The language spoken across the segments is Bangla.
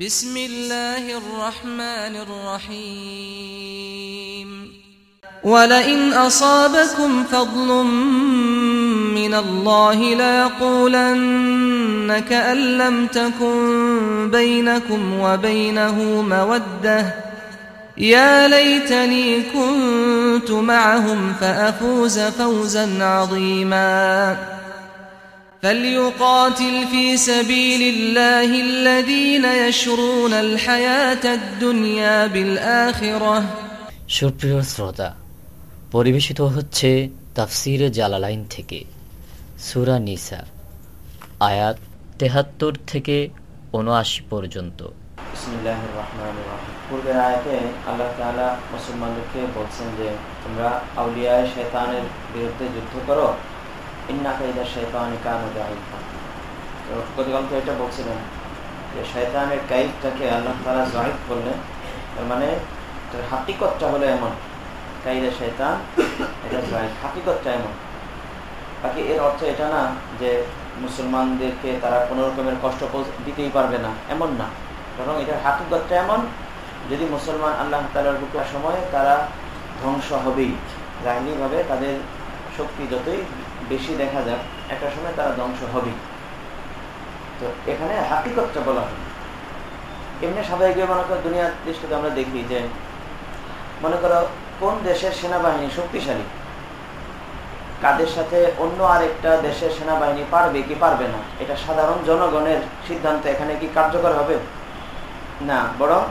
بسم الله الرحمن الرحيم. ولئن أصابكم فضل من الله ليقولن كأن لم تكن بينكم وبينه مودة. يا ليتني كنت معهم فأفوز فوزا عظيما. فليقاتل في سبيل الله الذين يشرون الحياة الدنيا بالآخرة সুপ্রিয় শ্রোতা পরিবেশিত হচ্ছে তাফসির জালালাইন থেকে সুরা নিসা আয়াত তেহাত্তর থেকে উনআশি পর্যন্ত বিসমিল্লাহ রহমান রহিম পূর্বের আয়াতে আল্লাহ তাআলা মুসলমানদেরকে বলছেন যে তোমরা আউলিয়ায় শয়তানের বিরুদ্ধে যুদ্ধ করো বলছিলেন যে শয়তানের কাইদটাকে আল্লাহ জাহিদ করলেন। তার মানে তার হলো এমন শয়তান এটা এমন। বাকি এর অর্থ এটা না যে মুসলমানদেরকে তারা কোনো রকমের কষ্ট দিতেই পারবে না, এমন না। বরং এটার হাকিকতটা এমন, যদি মুসলমান আল্লাহ তালার বুকের সময় তারা ধ্বংস হবেই জাহিনীভাবে তাদের শক্তি যতই বেশি দেখা যাক, একটা সময় তারা ধ্বংস হবেই তো এখানে হাকিকতটা বলা হয় এমনি স্বাভাবিক মনে করো দুনিয়ার দৃষ্টিতে আমরা দেখি যে, মনে করো কোন দেশের সেনাবাহিনী শক্তিশালী? কাদের সাথে অন্য আরেকটা দেশের সেনাবাহিনী পারবে কি পারবে না? এটা সাধারণ জনগণের সিদ্ধান্ত, এখানে কি কার্যকর হবে? না, বরং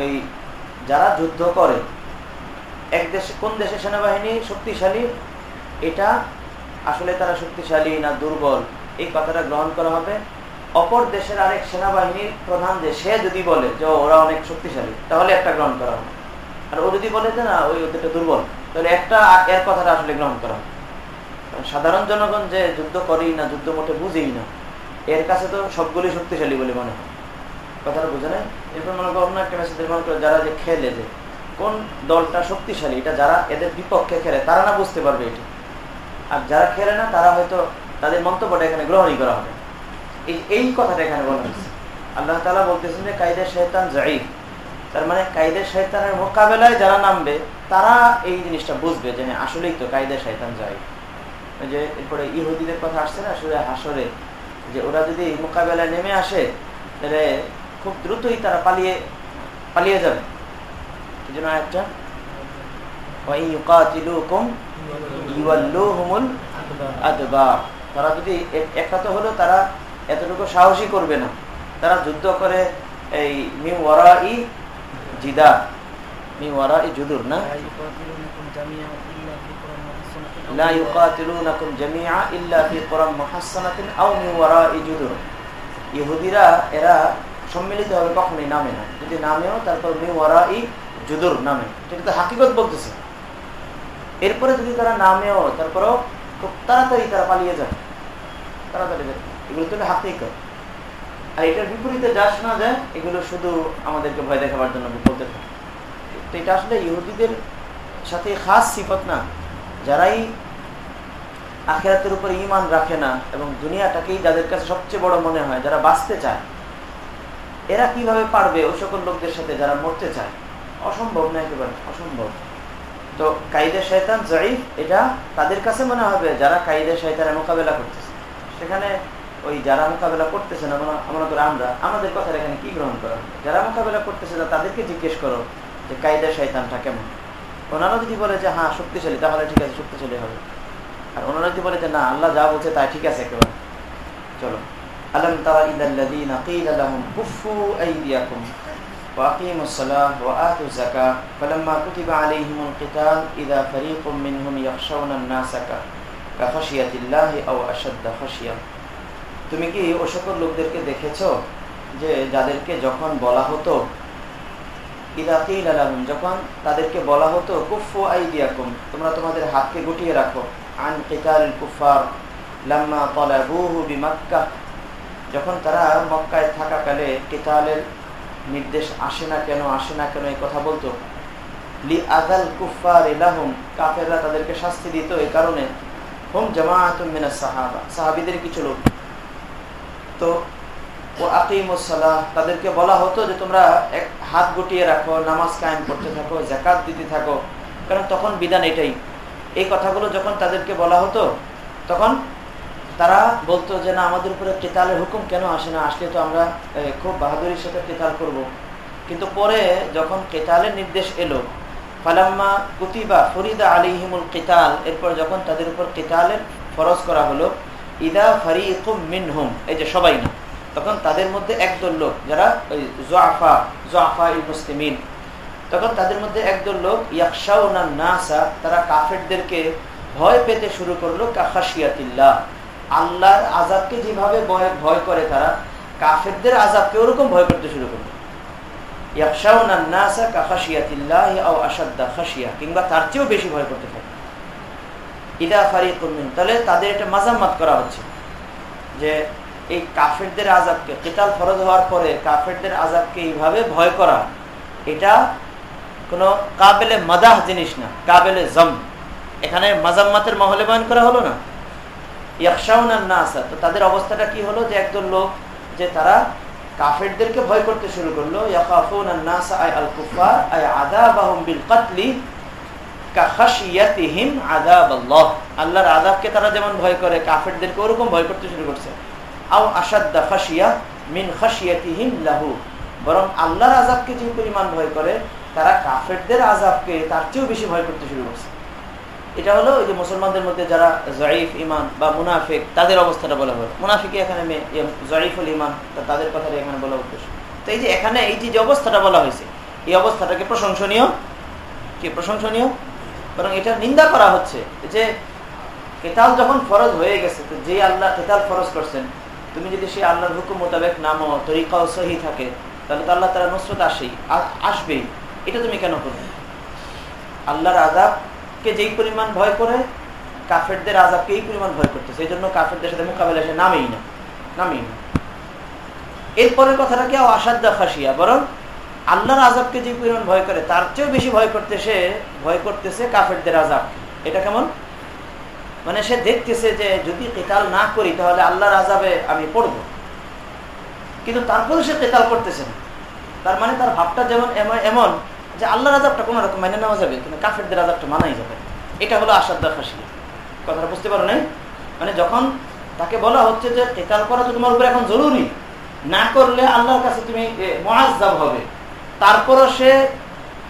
ওই যারা যুদ্ধ করে, এক দেশে কোন দেশের সেনাবাহিনী শক্তিশালী এটা আসলে তারা শক্তিশালী না দুর্বল, এই কথাটা গ্রহণ করা হবে। অপর দেশের আরেক সেনাবাহিনীর প্রধান যে, সে যদি বলে যে ওরা অনেক শক্তিশালী, তাহলে একটা গ্রহণ করা হবে। আর ও যদি বলে যে না, ওই ওদেরটা দুর্বল, তাহলে একটা এর কথাটা আসলে গ্রহণ করা হবে। সাধারণ জনগণ যে যুদ্ধ করেই না, যুদ্ধ মোটে বুঝেই না, এর কাছে তো সবগুলি শক্তিশালী বলে মনে হয়। কথাটা বুঝে নেয় এরপর মনে করো অন্য একটা মেসেজ মনে করো যারা যে খেলে যে, কোন দলটা শক্তিশালী, এটা যারা এদের বিপক্ষে খেলে, তারা না বুঝতে পারবে এটা। আর যারা খেলে না, তারা হয়তো তাদের মন্তব্যটা এখানে গ্রহণই করা হবে। এই এই কথাটা এখানে বলা হয়েছে। আল্লাহ তালা বলতেছেন যে কায়দের শৈতান জাইফ তার মানে কায়দের শৈতানের মোকাবেলায় যারা নামবে, তারা এই জিনিসটা বুঝবে যে হ্যাঁ আসলেই তো কায়দের শৈতান ওই যে, এরপরে ইহুদিদের কথা আসছে না, সুরে হাসরে যে ওরা যদি এই মোকাবেলায় নেমে আসে, তাহলে খুব দ্রুতই তারা পালিয়ে পালিয়ে যাবে। এই জন্য একটা তারা যদি একটা তো হলো তারা এতটুকু সাহসী করবে না তারা যুদ্ধ করে এই মিম ওয়ারা ই জিদা মিম ওয়ারা ই জুদুর না لا يقاتلونكم جميعا إلا في قرى محصنة أو من وراء جدر ইহুদিরা এরা সম্মিলিত হবে কখনোই নামে না যদি নামেও তারপর মি ওয়ারা ই জুদুর নামে এটা তো হাকিকত বলতেছে এরপরে যদি তারা নামেও, তারপরেও খুব তাড়াতাড়ি তারা পালিয়ে যায়। তাড়াতাড়ি এগুলো তো আর এটার বিপরীতে যা শোনা যায় এগুলো শুধু আমাদেরকে ভয় দেখাবার জন্য বলতে তো এটা আসলে ইহুদিদের সাথে খাস সিফত না। যারাই আখেরাতের উপর ইমান রাখে না এবং দুনিয়াটাকেই যাদের কাছে সবচেয়ে বড় মনে হয়, যারা বাঁচতে চায়, এরা কীভাবে পারবে ওই সকল লোকদের সাথে যারা মরতে চায়? অসম্ভব না একেবারে, অসম্ভব। তো কাইদের শয়তান জয়ীফ এটা তাদের কাছে মনে হবে যারা কাইদের শয়তানের মোকাবেলা করতেছে। সেখানে ওই যারা মোকাবেলা করতেছে না মনে করো আমরা, আমাদের কথা এখানে কি গ্রহণ করা যারা মোকাবেলা করতেছে না, তাদেরকে জিজ্ঞেস করো যে কাইদের শয়তানটা কেমন? ওনারা যদি বলে যে হ্যাঁ শক্তিশালী, তাহলে ঠিক আছে, শক্তিশালী হবে। আর ওনারা যদি বলে যে, না, আল্লাহ যা বলছে তাই ঠিক আছে একেবারে। চলো। আলম তারা ইল্লাল্লাযীনা ক্বিলা লাহুম কুফু আইদিয়াকুম। وأقيموا الصلاة وآتوا الزكاة فلما كتب عليهم القتال إذا فريق منهم يخشون الناس كخشية الله أو أشد خشية তুমি কি ও সকল লোকদেরকে দেখেছো যে যাদেরকে যখন বলা হতো যখন তাদেরকে বলা হতো কুফু আইদিয়াকুম তোমরা তোমাদের হাতকে গুটিয়ে রাখো আন কিতাল কুফার লাম্মা তালাবুহু বিমাক্কা যখন তারা মক্কায় থাকাকালে কিতালের নির্দেশ আসে না কেন, আসে না কেন এই কথা বলতো? লি আদাল কুফার ইলাহুম কাফেররা তাদেরকে শাস্তি দিত এই কারণে। হুম জামাআতুম মিনাস সাহাবা, সাহাবীদের কিছু লোক। তো ও আকিমুসাল্লাহ তাদেরকে বলা হতো যে তোমরা এক, হাত গুটিয়ে রাখো, নামাজ কায়েম করতে থাকো জাকাত দিতে থাকো। কারণ তখন বিধান এটাই। এই কথাগুলো যখন তাদেরকে বলা হতো, তখন তারা বলতো যে, না, আমাদের উপরে কেতালের হুকুম কেন আসে না আসলে তো আমরা খুব বাহাদুরির সাথে কেতাল করব। কিন্তু পরে যখন কেতালের নির্দেশ এলো, ফালাম্মা কুতিবা ফরিদা আলিহিমুল কেতাল, এরপর যখন তাদের উপর কেতালের ফরজ করা হলো, ইদা ফারিকুম মিনহুম, এই যে সবাই না, তখন তাদের মধ্যে একদল লোক, যারা ওই জোয়াফা জোয়াফা ই মুসলিমিন, তখন তাদের মধ্যে একদল লোক ইয়াকশাউনা নাসা, তারা কাফেরদেরকে ভয় পেতে শুরু করল কাখাশিয়াতিল্লাহ আল্লাহর আজাবকে যেভাবে ভয় করে তারা, কাফেরদের আজাবকে ওরকম ভয় করতে শুরু করল। কিংবা তার চেয়েও বেশি ভয় করতে থাকে। ইদা ফারিকুমিন তাহলে তাদের এটা মাজাম্মাত করা হচ্ছে। যে এই কাফেরদের ফরজ হওয়ার পরে কাফেরদের এইভাবে ভয় করা, এটা কোনো কাবেলে মাদাহ জিনিস না, কাবেলে জম। এখানে মাজাম্মাতের মহলে বয়ন করা হলো না? তো তাদের অবস্থাটা কি হলো? যে একজন লোক, যে তারা কাফেরদেরকে ভয় করতে শুরু করল। আল্লাহর আদাবকে তারা যেমন ভয় করে, কাফেরদেরকে ওরকম ভয় করতে শুরু করছে। বরং আল্লাহর আজাবকে যে পরিমাণ ভয় করে, তারা কাফেরদের আজাবকে তার চেয়েও বেশি ভয় করতে শুরু করছে। এটা হলো ওই যে মুসলমানদের মধ্যে যারা জয়ীফ ইমান বা মুনাফিক, তাদের অবস্থাটা বলা হলো মুনাফিকে এখানে মেয়ে জয়ীফুল ইমান তাদের কথাটা এখানে বলা উদ্দেশ্য। তো এই যে এখানে এই যে অবস্থাটা বলা হয়েছে, এই অবস্থাটাকে প্রশংসনীয়, কি প্রশংসনীয়? বরং এটা নিন্দা করা হচ্ছে যে, কেতাল যখন ফরজ হয়ে গেছে, তো যে আল্লাহ কেতাল ফরজ করছেন, তুমি যদি সেই আল্লাহর হুকুম মোতাবেক নামো, তরিকাও সহি থাকে, তাহলে তো আল্লাহ তারা নুসরত আসেই আসবেই। এটা তুমি কেন করবে? আল্লাহর আজাবকে যেই পরিমাণ ভয় করে, কাফেরদের আজাবকে এই পরিমাণ ভয় করতেছে এই জন্য কাফেরদের সাথে মোকাবেলা সে নামেই না নামেই না। এরপরের কথাটা কেউ আসাদ্দা ফাঁসিয়া বরং আল্লাহর আজাবকে যে পরিমাণ ভয় করে, তার চেয়েও বেশি ভয় করতেছে ভয় করতেছে কাফেরদের আজাব। এটা কেমন? মানে সে দেখতেছে যে, যদি কেতাল না করি, তাহলে আল্লাহর আজাবে আমি পড়ব। কিন্তু তারপরে সে কেতাল করতেছে না। তার মানে তার ভাবটা যেমন এমন যে আল্লাহর আজাবটা কোনো রকম মেনে নেওয়া যাবে, কিন্তু কাফেরদের আজাবটা মানাই যাবে এটা হলো আসাদ্দা ফাঁসি কথাটা বুঝতে পারো নাই? মানে যখন তাকে বলা হচ্ছে যে কেতাল করা তো তোমার উপরে এখন জরুরি, না করলে আল্লাহর কাছে তুমি মহাজাব হবে। তারপরও সে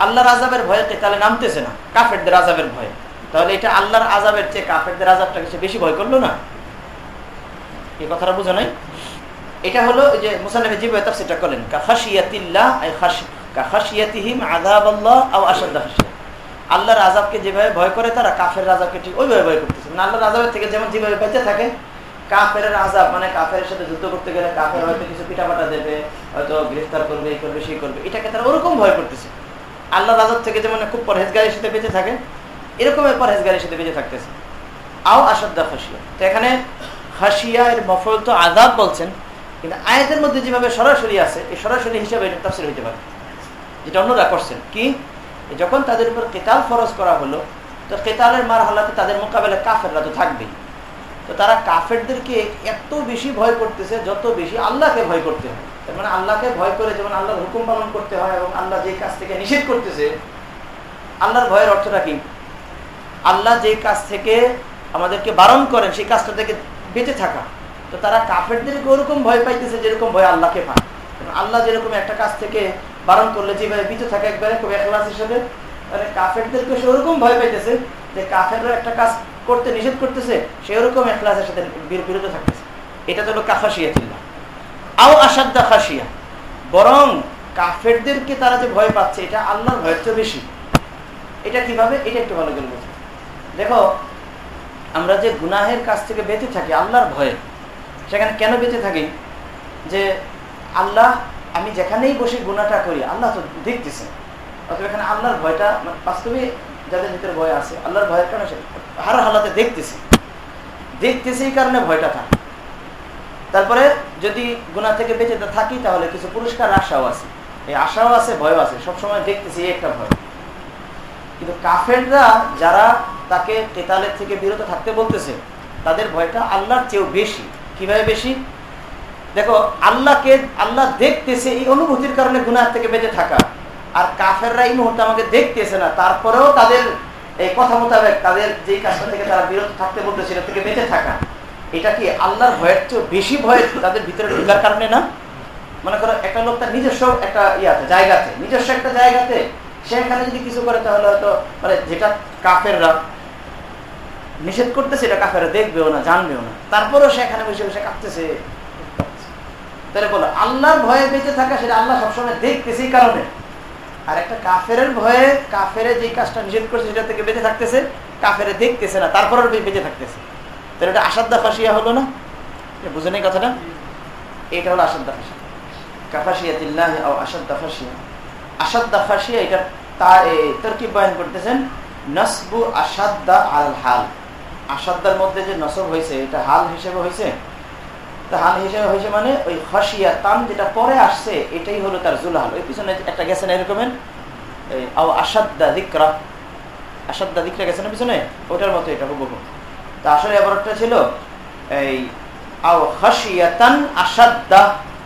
আল্লাহর আজাবের ভয়ে কেতালে নামতেছে না, কাফেরদের আজাবের ভয়ে। তাহলে এটা আল্লাহর আজাবের চেয়ে কাফেরদের আজাবটাকে সে বেশি ভয় করল না? এই কথাটা বুঝো নাই? এটা হলো যে মুসানবী জীব সেটা কাফাসিয়াতিল্লাহ কাফাসিয়াতিহিম আযাবাল্লাহ আও আশাদ্দা খাসিয়া আল্লাহর আজাবকে যেভাবে ভয় করে তারা কাফের আজাবকে ঠিক ওইভাবে ভয় করতেছে। মানে আল্লাহর আজাবের থেকে যেমন যেভাবে বেঁচে থাকে কাফের আজাব মানে কাফের সাথে যুদ্ধ করতে গেলে কাফের হয়তো কিছু পিঠাপাটা দেবে, হয়তো গ্রেফতার করবে, এই করবে, সেই করবে। এটাকে তারা ওরকম ভয় করতেছে। আল্লাহর আজাব থেকে যেমন খুব পরহেজগারির সাথে বেঁচে থাকে এরকমের পরহেজগারির সাথে বেঁচে থাকতেছে। আও আসাদ্দা খাসিয়া তো এখানে খাসিয়া এর মফল তো আজাব বলছেন, কিন্তু আয়াতের মধ্যে যেভাবে সরাসরি আছে, এই সরাসরি হিসাবে এটা তাফসির হইতে পারে। যেটা অন্যরা করছেন। কি? যখন তাদের উপর কেতাল ফরজ করা হলো, তো কেতালের মার হালাতে তাদের মোকাবেলা কাফেররা তো থাকবেই। তো তারা কাফেরদেরকে এত বেশি ভয় করতেছে, যত বেশি আল্লাহকে ভয় করতে হয়। তার মানে আল্লাহকে ভয় করে যেমন আল্লাহর হুকুম পালন করতে হয় এবং আল্লাহ যে কাজ থেকে নিষেধ করতেছে, আল্লাহর ভয়ের অর্থটা কি? আল্লাহ যে কাজ থেকে আমাদেরকে বারণ করেন, সেই কাজটা থেকে বেঁচে থাকা। তো তারা কাফেরদেরকে ওরকম ভয় পাইতেছে যেরকম ভয় আল্লাহকে পায়। আল্লাহ যেরকম একটা কাজ থেকে বারণ করলে যেভাবে বেঁচে থাকে, একবারে খুব একলাস হিসেবে মানে কাফেরদেরকে সে ওরকম ভয় পাইতেছে যে কাফেররা একটা কাজ করতে নিষেধ করতেছে, সে ওরকম একলাসের সাথে বিরত থাকতেছে। এটা তো হলো কাফাসিয়া চিল্লা আও আসাদ্দা খাসিয়া বরং কাফেরদেরকে তারা যে ভয় পাচ্ছে, এটা আল্লাহর ভয়ের চেয়ে বেশি। এটা কীভাবে? এটা একটু ভালো করে বুঝি। দেখো, আমরা যে গুনাহের কাছ থেকে বেঁচে থাকি, আল্লাহর ভয়ে, সেখানে কেন বেঁচে থাকি? যে আল্লাহ আমি যেখানেই বসে গুণাটা করি, আল্লাহ তো দেখতেছেন। অথবা এখানে আল্লাহর ভয়টা বাস্তবে যাদের ভিতরে ভয় আছে, আল্লাহর ভয়ের কারণে সে হার হালাতে দেখতেছে। দেখতেছে এই কারণে ভয়টা থাকে। তারপরে যদি গুণা থেকে বেঁচে থাকি, তাহলে কিছু পুরস্কার আশাও আছে। এই আশাও আছে, ভয়ও আছে, সবসময় দেখতেছি এই একটা ভয়। কিন্তু কাফেররা যারা তাকে কেতালের থেকে বিরত থাকতে বলতেছে, তাদের ভয়টা আল্লাহর চেয়েও বেশি। কীভাবে বেশি? দেখো, আল্লাহকে, আল্লাহ দেখতেছে, এই অনুভূতির কারণে গুনার থেকে বেঁচে থাকা। আর কাফেররা এই মুহূর্তে আমাকে দেখতেছে না। তারপরেও তাদের এই কথা মোতাবেক তাদের যে কাজটা থেকে তারা বিরত থাকতে বলতে সেটা থেকে বেঁচে থাকা। এটা কি আল্লাহর ভয়ের চেয়ে বেশি ভয় তাদের ভিতরে ঢুকার কারণে না? মনে করো, একটা লোক তার নিজস্ব একটা ইয়াতে জায়গাতে। নিজস্ব একটা জায়গাতে সেখানে যদি কিছু করে, তাহলে হয়তো মানে যেটা কাফেররা নিষেধ করতেছে, এটা কাফেরা দেখবেও না, জানবেও না। তারপরেও সেখানে বসে বসে কাঁপতেছে তাহলে বলো, আল্লাহর ভয়ে বেঁচে থাকা সেটা আল্লাহ সবসময় দেখতেছে এই কারণে। আর একটা কাফের ভয়ে কাফের যে কাজটা নিষেধ করছে সেটা থেকে বেঁচে থাকতেছে, কাফেরে দেখতেছে না, তারপরেও বেঁচে থাকতেছে। তাহলে এটা আসাদ্দা ফাঁসিয়া হলো না? বুঝে নেই কথাটা? এটা হলো আসাদ্দা ফাঁসিয়া। কাফাসিয়া তিল্লাহ আসাদ্দা ফাঁসিয়া। আসাদ্দা ফাঁসিয়া এটা তা তরকিব বয়ান করতেছেন, নসবু আসাদ্দা আল হাল। আসাদ্দার মধ্যে যে নসব হয়েছে, এটা হাল হিসেবে হয়েছে? মানে ওই হসিয়া তাম যেটা পরে আসছে, এটাই হলো তার জুলহাল। ওই পিছনে একটা গেছে না গেছে না পিছনে? ওটার মতো এটা হুবহু। তা আসলে ছিল, এই, আও আসাদ্দা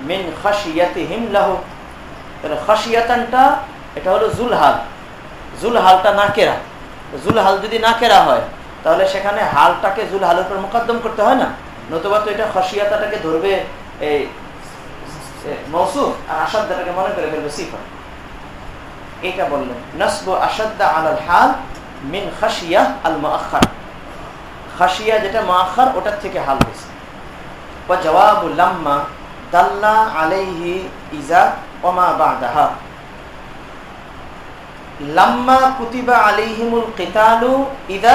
মিন খাসিয়াতিহিম লাহু। তাহলে এটা হলো জুলহাল। জুলহালটা নাকেরা জুলহাল যদি নাকেরা হয়, তাহলে সেখানে হালটাকে জুলহালের উপর মোকদ্দম করতে হয় না? নতুবা তো এটা খসিয়াতাটাকে ধরবে, এই মৌসুফ আর আসাদ্দাটাকে মনে করে ফেলবে সিফা এইটা বললেন, নসব আসাদ্দা আলাল হাল মিন খাসিয়া আল মাখার খাসিয়া যেটা মাখার ওটার থেকে হাল হয়েছে জবাব লাম্মা দাল্লা আলাইহি ইজা ওমা বাদাহা। লাম্মা কুতিবা আলাইহিমুল কিতালু ইদা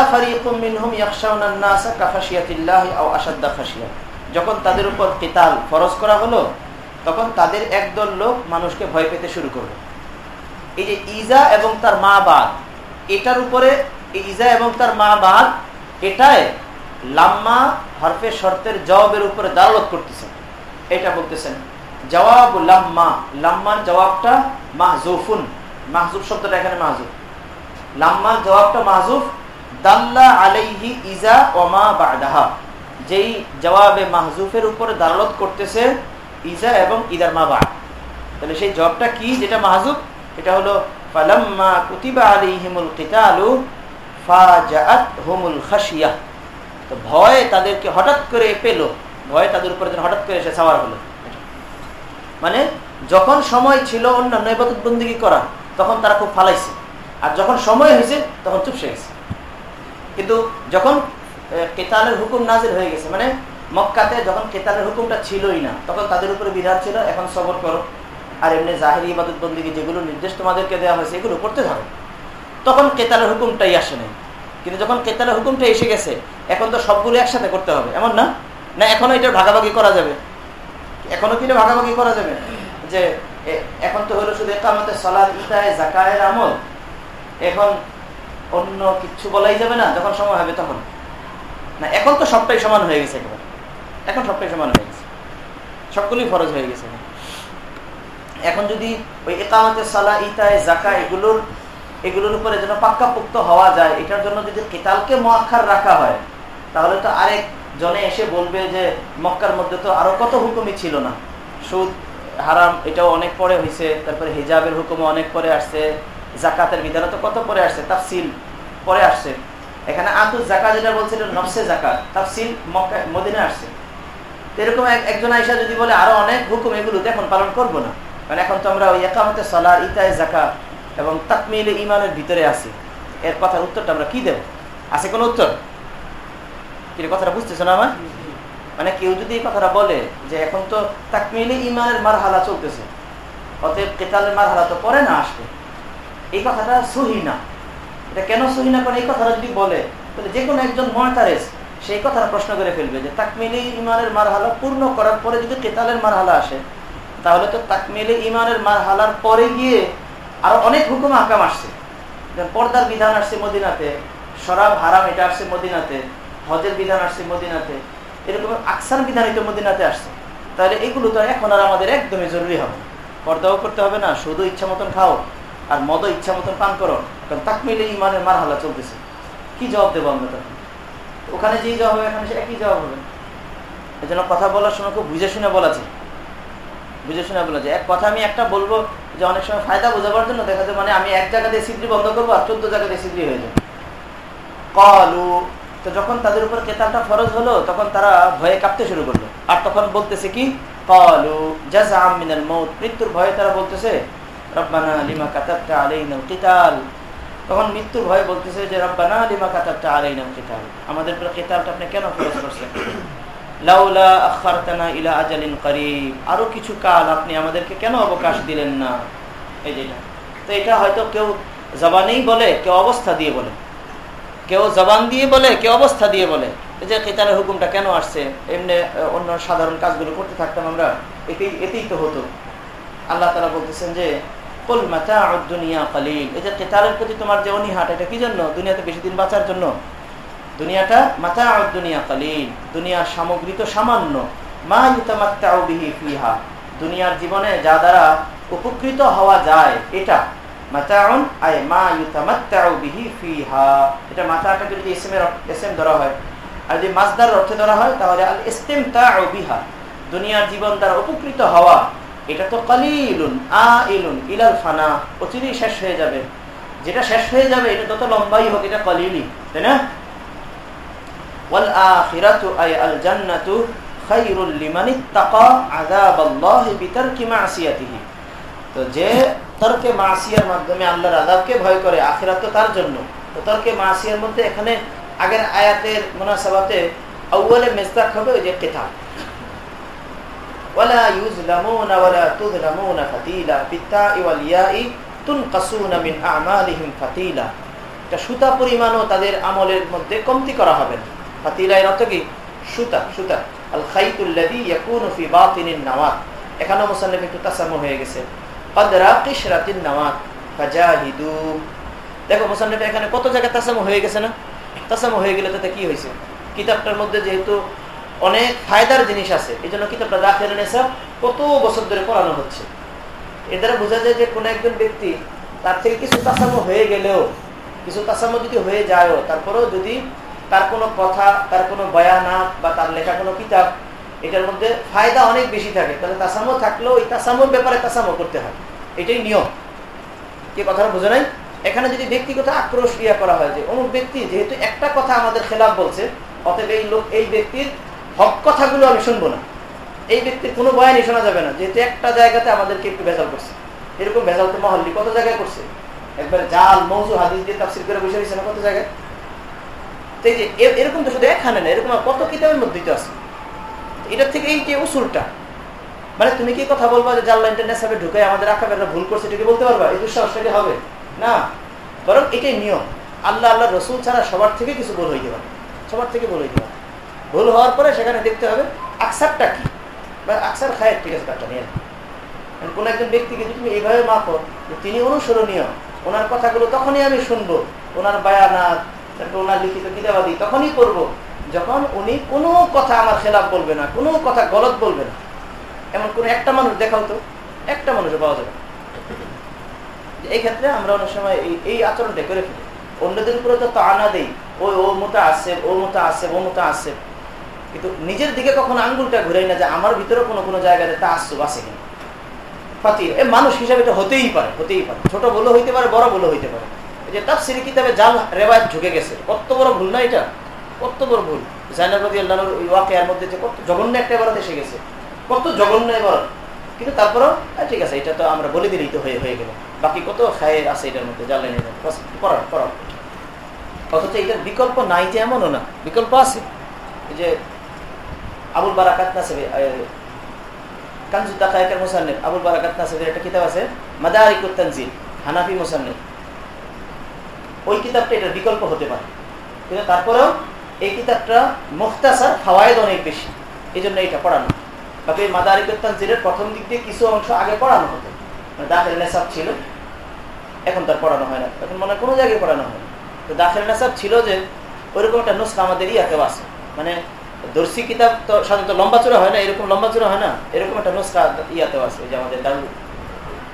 যখন তাদের উপর কেতাল ফরজ করা হলো, তখন তাদের একদল লোক মানুষকে ভয় পেতে শুরু করবে এই যে ইজা এবং তার মা বাদ, এটার উপরে ইজা এবং তার মা বাদ, এটাই লাম্মা হরফে শর্তের জবাবের উপরে দালালত করতেছেন এটা বলতেছেন, জবাব লাম্মা, লাম্মার জবাবটা মাহজুফুন। মাহজুব শব্দটা এখানে মাহজুব। লাম্মার জবাবটা দাল্লা আলাইহি ইজা ওমা বাদাহা। যেই জবাবে মাহজুফের উপরে করতেছে ইজা এবং ইদার মা বা তাহলে সেই জবাবটা কি যেটা মাহজুব? এটা হলো, ফালাম্মা কুতিবা আলাইহিমুল কিতালু খাশিয়া। তো ভয় তাদেরকে হঠাৎ করে পেল, ভয় তাদের উপরে হঠাৎ করে এসে সাওয়ার হলো। মানে যখন সময় ছিল অন্যান্য ইবাদত বন্দিগি করা তখন তারা খুব ফালাইছে। আর যখন সময় হয়েছে, তখন চুপসে গেছে। কিন্তু যখন কেতালের হুকুম নাজির হয়ে গেছে মানে মক্কাতে যখন কেতালের হুকুমটা ছিলই না, তখন তাদের উপরে বিধান ছিল, এখন সবর করো। আর এমনি জাহেরি ইবাদত বন্দিগি যেগুলো নির্দেশ তোমাদেরকে দেওয়া হয়েছে, এগুলো করতে থাকো। তখন কেতালের হুকুমটাই আসে নাই। কিন্তু যখন কেতালের হুকুমটা এসে গেছে, এখন তো সবগুলো একসাথে করতে হবে। এমন না? না, এখনও এটা ভাগাভাগি করা যাবে। এখনও কি ভাগাভাগি করা যাবে? যে এখন তো হলো শুধু একামতে সলাদ ইতায় জাকায়ের আমল। এখন অন্য কিছু বলাই যাবে না, যখন সময় হবে তখন। না, এখন তো সবটাই সমান হয়ে গেছে একেবারে। এখন সবটাই সমান হয়ে গেছে। সবগুলোই ফরজ হয়ে গেছে এখন। যদি ওই একামতে সালা ইতায় জাকা এগুলোর এগুলোর উপরে যেন পাক্কাপুক্ত হওয়া যায়, এটার জন্য যদি কেতালকে মোয়াক্ষার রাখা হয়, তাহলে তো আরেক জনে এসে বলবে যে, মক্কার মধ্যে তো আরও কত হুকুমই ছিল না। সুদ হারাম, এটাও অনেক পরে হয়েছে তারপরে হিজাবের হুকুমও অনেক পরে আসছে। জাকাতের বিধানে তো কত পরে আসছে? তাফসিল পরে আসছে। এখানে আতুস জাকা যেটা বলছিল নফসে জাকাত। তাফসিল মক্কা মদিনে আসছে। এরকম একজন আইসা যদি বলে, আরও অনেক হুকুম, এগুলো এখন পালন করব না। কারণ এখন তো আমরা ওই একামতে সলার ইতায় জাকা এবং তাকমিল ইমানের ভিতরে আছি। এর কথার উত্তরটা আমরা কি দেব? আছে কোন উত্তর? কি কথাটা বুঝতেছো না আমার? মানে কেউ যদি এই কথাটা বলে যে এখন তো তাকমিলে ইমানের মার হালা চলতেছে, অতএব কেতালের মার হালা তো পরে না আসবে। এই কথাটা সহি না। এটা কেন সহি না? কারণ এই কথাটা যদি বলে, তাহলে যে কোনো একজন মহাতারেস সেই কথাটা প্রশ্ন করে ফেলবে যে তাকমিলে ইমানের মার হালা পূর্ণ করার পরে যদি কেতালের মার হালা আসে, তাহলে তো তাকমিলে ইমানের মার হালার পরে গিয়ে আরও অনেক হুকুম আকাম আসছে। পর্দার বিধান আসছে মদিনাতে, শরাব হারাম এটা আসছে মদিনাতে, হজের বিধান আসছে মদিনাতে এরকম আকসার বিধান এটা মদিনাতে আসছে। তাহলে এগুলো তো এখন আর আমাদের একদমই জরুরি হবে পর্দাও করতে হবে না, শুধু ইচ্ছা মতন খাও আর মদ ইচ্ছা মতন পান করো, কারণ তাক মিলে ইমানের মার হালা চলতেছে। কি জবাব দেবো আমরা তখন? ওখানে যেই জবাব হবে, এখানে সে একই জবাব হবে? এই জন্য কথা বলার সময় খুব বুঝে শুনে বলা বুঝে শুনে বলে এক কথা আমি একটা বলব যে অনেক সময় ফায়দা বোঝাবার জন্য দেখা যায় মানে আমি এক জায়গা দিয়ে সিদ্রি বন্ধ করব আর চোদ্দ জায়গা দিয়ে সিদ্রি হয়ে যাবে। কলু তো যখন তাদের উপর কেতালটা ফরজ হলো, তখন তারা ভয়ে কাঁপতে শুরু করল। আর তখন বলতেছে কি? কলু জাজা মিনাল মৌত মৃত্যুর ভয়ে তারা বলতেছে, রব্বানা লিমা কাতাবটা আলাইনাল কিতাল। তখন মৃত্যুর ভয়ে বলতেছে যে, রব্বানা লিমা কাতাবটা আলাইনাল কিতাল। আমাদের উপর কেতালটা আপনি কেন ফরজ করছেন? লাউলা আখারতানা ইলা আজালিন করিব। আরও কিছু কাল আপনি আমাদেরকে কেন অবকাশ দিলেন না? এই যেটা তো এটা হয়তো কেউ জবানেই বলে, কেউ অবস্থা দিয়ে বলে। কেউ জবান দিয়ে বলে, কেউ অবস্থা দিয়ে বলে। এই যে কেতালের হুকুমটা কেন আসছে? এমনি অন্য সাধারণ কাজগুলো করতে থাকতাম আমরা, এতেই এতেই তো হতো। আল্লাহ তারা বলতেছেন যে, কল দুনিয়া এই যে কেতালের প্রতি তোমার যে অনিহাট, এটা কি জন্য? দুনিয়াতে বেশি দিন বাঁচার জন্য? দুনিয়াটা মাতা দুনিয়া কালিল দুনিয়ার সামগ্রী তো সামান্য। মা ইউতামাত্তাউবিহি ফিহা। দুনিয়ার জীবনে যা দ্বারা উপকৃত হওয়া যায়, এটা। মাতাউন আই মা ইউতামাত্তাউ বিহি ফিহা। এটা যদি এসএমের এসএম ধরা হয়। আর যদি মাসদার অর্থে ধরা হয়, তাহলে আল বিহা। দুনিয়ার জীবন দ্বারা উপকৃত হওয়া। এটা তো কালিলুন ইলাল ফানা। শেষ হয়ে যাবে। যেটা শেষ হয়ে যাবে, এটা লম্বাই হোক, এটা কলিলি তাই না? ওয়াল আখিরাতু আই আল জান্নাতু খায়রুল লিমান ইত্তাকা আযাবাল্লাহি বিতারকি মাসিয়াতিহি। তো যে তর্কে মাসিয়ার মাধ্যমে আল্লাহর আদাবকে ভয় করে আখিরাত তো তার জন্য। তো তর্কে মাসিয়ার মধ্যে এখানে আগের আয়াতের মোনাসাবাতে আউ্বালে মেজদাক হবে ওই যে কেতাব। তাদের আমলের মধ্যে কমতি করা হবে ফাতিলা সুতা সুতা। আল এখানে একটু হয়ে গেছে। দেখো, মুসান্নিফ এখানে কত জায়গায় তাসাম্মু হয়ে গেছে না? তাসাম্মু হয়ে গেলে তাতে কি হয়েছে? কিতাবটার মধ্যে যেহেতু অনেক ফায়দার জিনিস আছে এই জন্য কিতাবটা দাখিল নেশাব কত বছর ধরে পড়ানো হচ্ছে। এ দ্বারা বোঝা যায় যে কোনো একজন ব্যক্তি তার থেকে কিছু তাসাম্মু হয়ে গেলেও, কিছু তাসাম্মু যদি হয়ে যায়ও, তারপরেও যদি তার কোনো কথা, তার কোনো বয়ানাত বা তার লেখা কোনো কিতাব এটার মধ্যে ফায়দা অনেক বেশি থাকে। তাহলে তাসামো থাকলেও ওই তাসামোর ব্যাপারে তাসামো করতে হয়। এটাই নিয়ম। কে কথাটা বোঝে নাই? এখানে যদি ব্যক্তিগত আক্রোশ ক্রিয়া করা হয় যে, অমুক ব্যক্তি যেহেতু একটা কথা আমাদের খেলাফ বলছে, অতএব এই লোক, এই ব্যক্তির হক কথাগুলো আমি শুনব না। এই ব্যক্তির কোনো বয়ানই শোনা যাবে না, যেহেতু একটা জায়গাতে আমাদেরকে একটু ভেজাল করছে। এরকম ভেজাল তো মহল্লি কত জায়গায় করছে? একবার জাল, মৌজু, হাদিস দিয়ে তাফসির করে বসে রয়েছে না কত জায়গায়? এরকম তো শুধু একখানে না, এরকম কত কিতাবের মধ্যে তো আছে? এটার থেকে এই যে উসুলটা? মানে তুমি কি কথা বলবা যে জাল্লা ইন্টারনেট সাথে ঢুকে আমাদের আঁকা ভুল করছে, এটাকে বলতে পারবা? এই দুঃসাহসটা হবে? না। বরং এটাই নিয়ম। আল্লাহ আল্লাহ রসুল ছাড়া সবার থেকে কিছু ভুল হইতে পারে। সবার থেকে ভুল হইতে পারে। ভুল হওয়ার পরে সেখানে দেখতে হবে আকসারটা কি? বা আকসার খায় ঠিক আছে, কাজটা নিয়ে কোনো একজন ব্যক্তিকে যদি তুমি এইভাবে মাপো যে তিনি অনুসরণীয়, ওনার কথাগুলো তখনই আমি শুনব, ওনার বায়ানাত, তারপর ওনার লিখিত কিতাবাদি তখনই করব যখন উনি কোনো কথা আমার খেলাফ বলবে না, কোনো কথা গলত বলবে না, এমন কোন একটা মানুষ দেখাও তো, একটা মানুষও পাওয়া যাবে এই ক্ষেত্রে আমরা অনেক সময় এই আচরণটা করে ফেলি। অন্যদের উপরে তো আনা দেই, ওই, ও মতো আসছে ও মতো আসছে ও মতো আসছে কিন্তু নিজের দিকে কখনো আঙ্গুলটা ঘুরাই না যে আমার ভিতরে কোনো কোনো জায়গাতে তা আসছে আসে কিনা। ফাতির এ মানুষ হিসাবে এটা হতেই পারে হতেই পারে। ছোট বলে হইতে পারে, বড় বলে হইতে পারে। যে তার সিরি কিতাবে জাল রেবায়ত ঢুকে গেছে, কত বড় ভুল না এটা? কত বড় ভুল। জাইনাব রবি আল্লাহর মধ্যে যে কত জঘন্য একটা এবারত এসে গেছে। কত জঘন্য এবার কিন্তু তারপরও ঠিক আছে, এটা তো আমরা বলে দিলেই তো হয়ে হয়ে গেল। বাকি কত খায়ের আছে এটার মধ্যে জানলেন পড়ার পড়ার অথচ এটার বিকল্প নাই যে এমনও না। বিকল্প আছে। যে আবুল বারাকাত নাসেবে কানজু তাকায়কের মোসান্নেফ, আবুল বারাকাত নাসেবের একটা কিতাব আছে, মাদারিকুত তানজিল, হানাফি মোসান্নেফ। ওই কিতাবটা এটার বিকল্প হতে পারে। কিন্তু তারপরেও এই কিতাবটা মুখতাসার ফাওয়ায়দ অনেক বেশি। এই জন্য এটা পড়ানো। বাকি মাদারিকুত্তানজিরের প্রথম দিক দিয়ে কিছু অংশ আগে পড়ানো হতো। মানে দাখিল নেশাব ছিল, এখন তার পড়ানো হয় না। এখন মনে কোনো জায়গায় পড়ানো হয় না। তো দাখিল নেশাব ছিল যে ওইরকম একটা নুসখা আমাদের ইয়াতেও আছে। মানে দর্শি কিতাব তো সাধারণত লম্বা চূড়া হয় না, এরকম লম্বা চূড়া হয় না, এরকম একটা নুসখা ইয়াতেও আছে যে আমাদের দারুল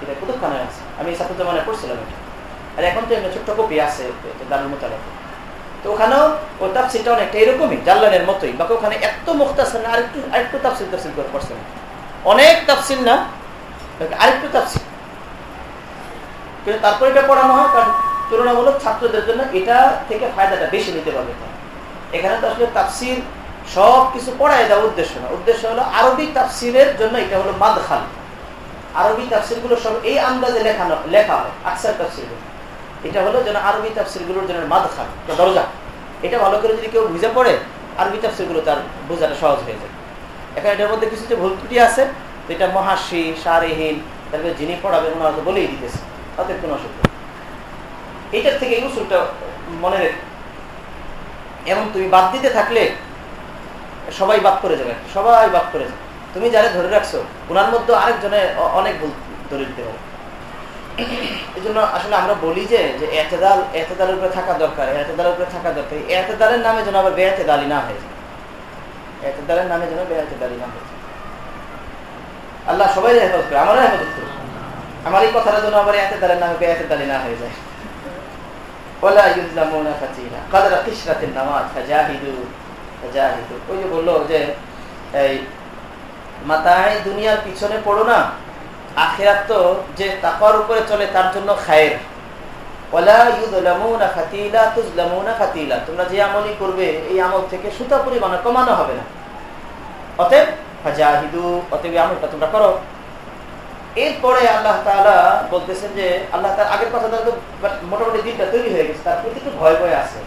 এটা কুতুবখানায় আছে? আমি সাথে মানে পড়ছিলাম এটা। আর এখন তো একটা ছোট্ট কপি আছে দারুল মোতালাফ। তো ওখানেও ও অনেকটা এরকমই জাল্লানের মতোই। বাকি ওখানে এত না, আরেকটু আরেকটু করে পড়ছে অনেক তাফসিল না আরেকটু কিন্তু তারপর এটা পড়ানো হয় কারণ তুলনামূলক ছাত্রদের জন্য এটা থেকে ফায়দাটা বেশি নিতে পারবে এখানে তো আসলে সব কিছু পড়ায় দেওয়া উদ্দেশ্য না। উদ্দেশ্য হলো আরবি তাফসিরের জন্য এটা হলো মাদখাল। আরবি তাফসিরগুলো সব এই আন্দাজে লেখানো, লেখা হয়, আকসার তাফসির। এটা হলো যেন আরবি তাফসিরগুলোর জন্য মাদখাল দরজা। এটা ভালো করে যদি কেউ বুঝে পড়ে, আরবি তাফসিরগুলো তার বোঝাটা সহজ হয়ে যায়। এখানে এটার মধ্যে কিছু যে ভুল ত্রুটি আছে এটা মহাশি সারেহীন, তারপরে যিনি পড়াবেন ওনারা তো বলেই দিতেছে, তাদের কোনো অসুবিধা এইটার থেকে এই উসুলটা মনে রেখ। এবং তুমি বাদ দিতে থাকলে সবাই বাদ করে যাবে, সবাই বাদ করে যাবে। তুমি যারা ধরে রাখছো ওনার মধ্যে আরেকজনে অনেক ভুল দিতে পারে এই জন্য আসলে আমরা বলি যে এতেদাল, এতেদালের উপরে থাকা দরকার, এতেদালের উপরে থাকা দরকার। এতেদালের নামে যেন আবার না হয়ে যায়। এতেদালের নামে যেন না হয়ে যায়। আল্লাহ সবাই হেফাজত করে, আমারও হেফাজত করে। আমার এই কথাটা যেন আবার এতেদালের নামে না হয়ে যায়। নামাজ ওই যে বলল যে, এই দুনিয়ার পিছনে পড়ো না। আখেরাত তো যে তাকার উপরে চলে, তার জন্য খায়ের। তোমরা যে আমলই করবে, এই আমল থেকে সুতা পরিমাণে কমানো হবে না। অতএব অতএব আমলটা তোমরা করো। এরপরে আল্লাহ তালা বলতেছেন যে, আল্লাহ তার আগের কথা তো মোটামুটি দিনটা তৈরি হয়ে গেছে, তার প্রতি একটু ভয় ভয় আছে।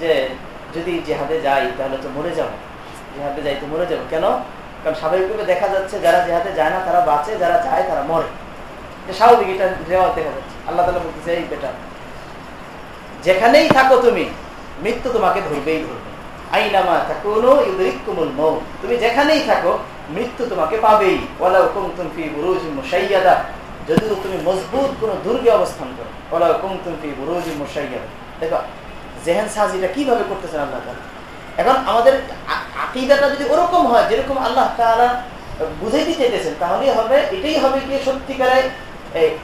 যে যদি জেহাদে যাই, তাহলে তো মরে যাব। জেহাদে যাই তো মরে যাব। কেন? কারণ স্বাভাবিকভাবে দেখা যাচ্ছে যারা জেহাদে যায় না, তারা বাঁচে, যারা যায় তারা মরে। স্বাভাবিক, এটা রেওয়াজ দেখা যাচ্ছে। আল্লাহ তালা বলতেছে, এই বেটা, যেখানেই থাকো তুমি, মৃত্যু তোমাকে ধরবেই ধরবে। আইনামা থাকো ইউদরিকুমুল মৌ তুমি যেখানেই থাকো, মৃত্যু তোমাকে পাবেই। ওলাও কুমতুম ফি বুরুজ মুশাইয়াদা। যদি তুমি মজবুত কোনো দুর্গে অবস্থান করো ওলাও কুমতুম ফি বুরুজ মুশাইয়াদা। দেখো, জেহেন সাজিটা কীভাবে করতেছেন আল্লাহ তাআলা? এখন আমাদের আকিদাটা যদি ওরকম হয়, যেরকম আল্লাহ তাআলা বুঝাইতে চাইতেছেন, তাহলে হবে, এটাই হবে কি সত্যিকারে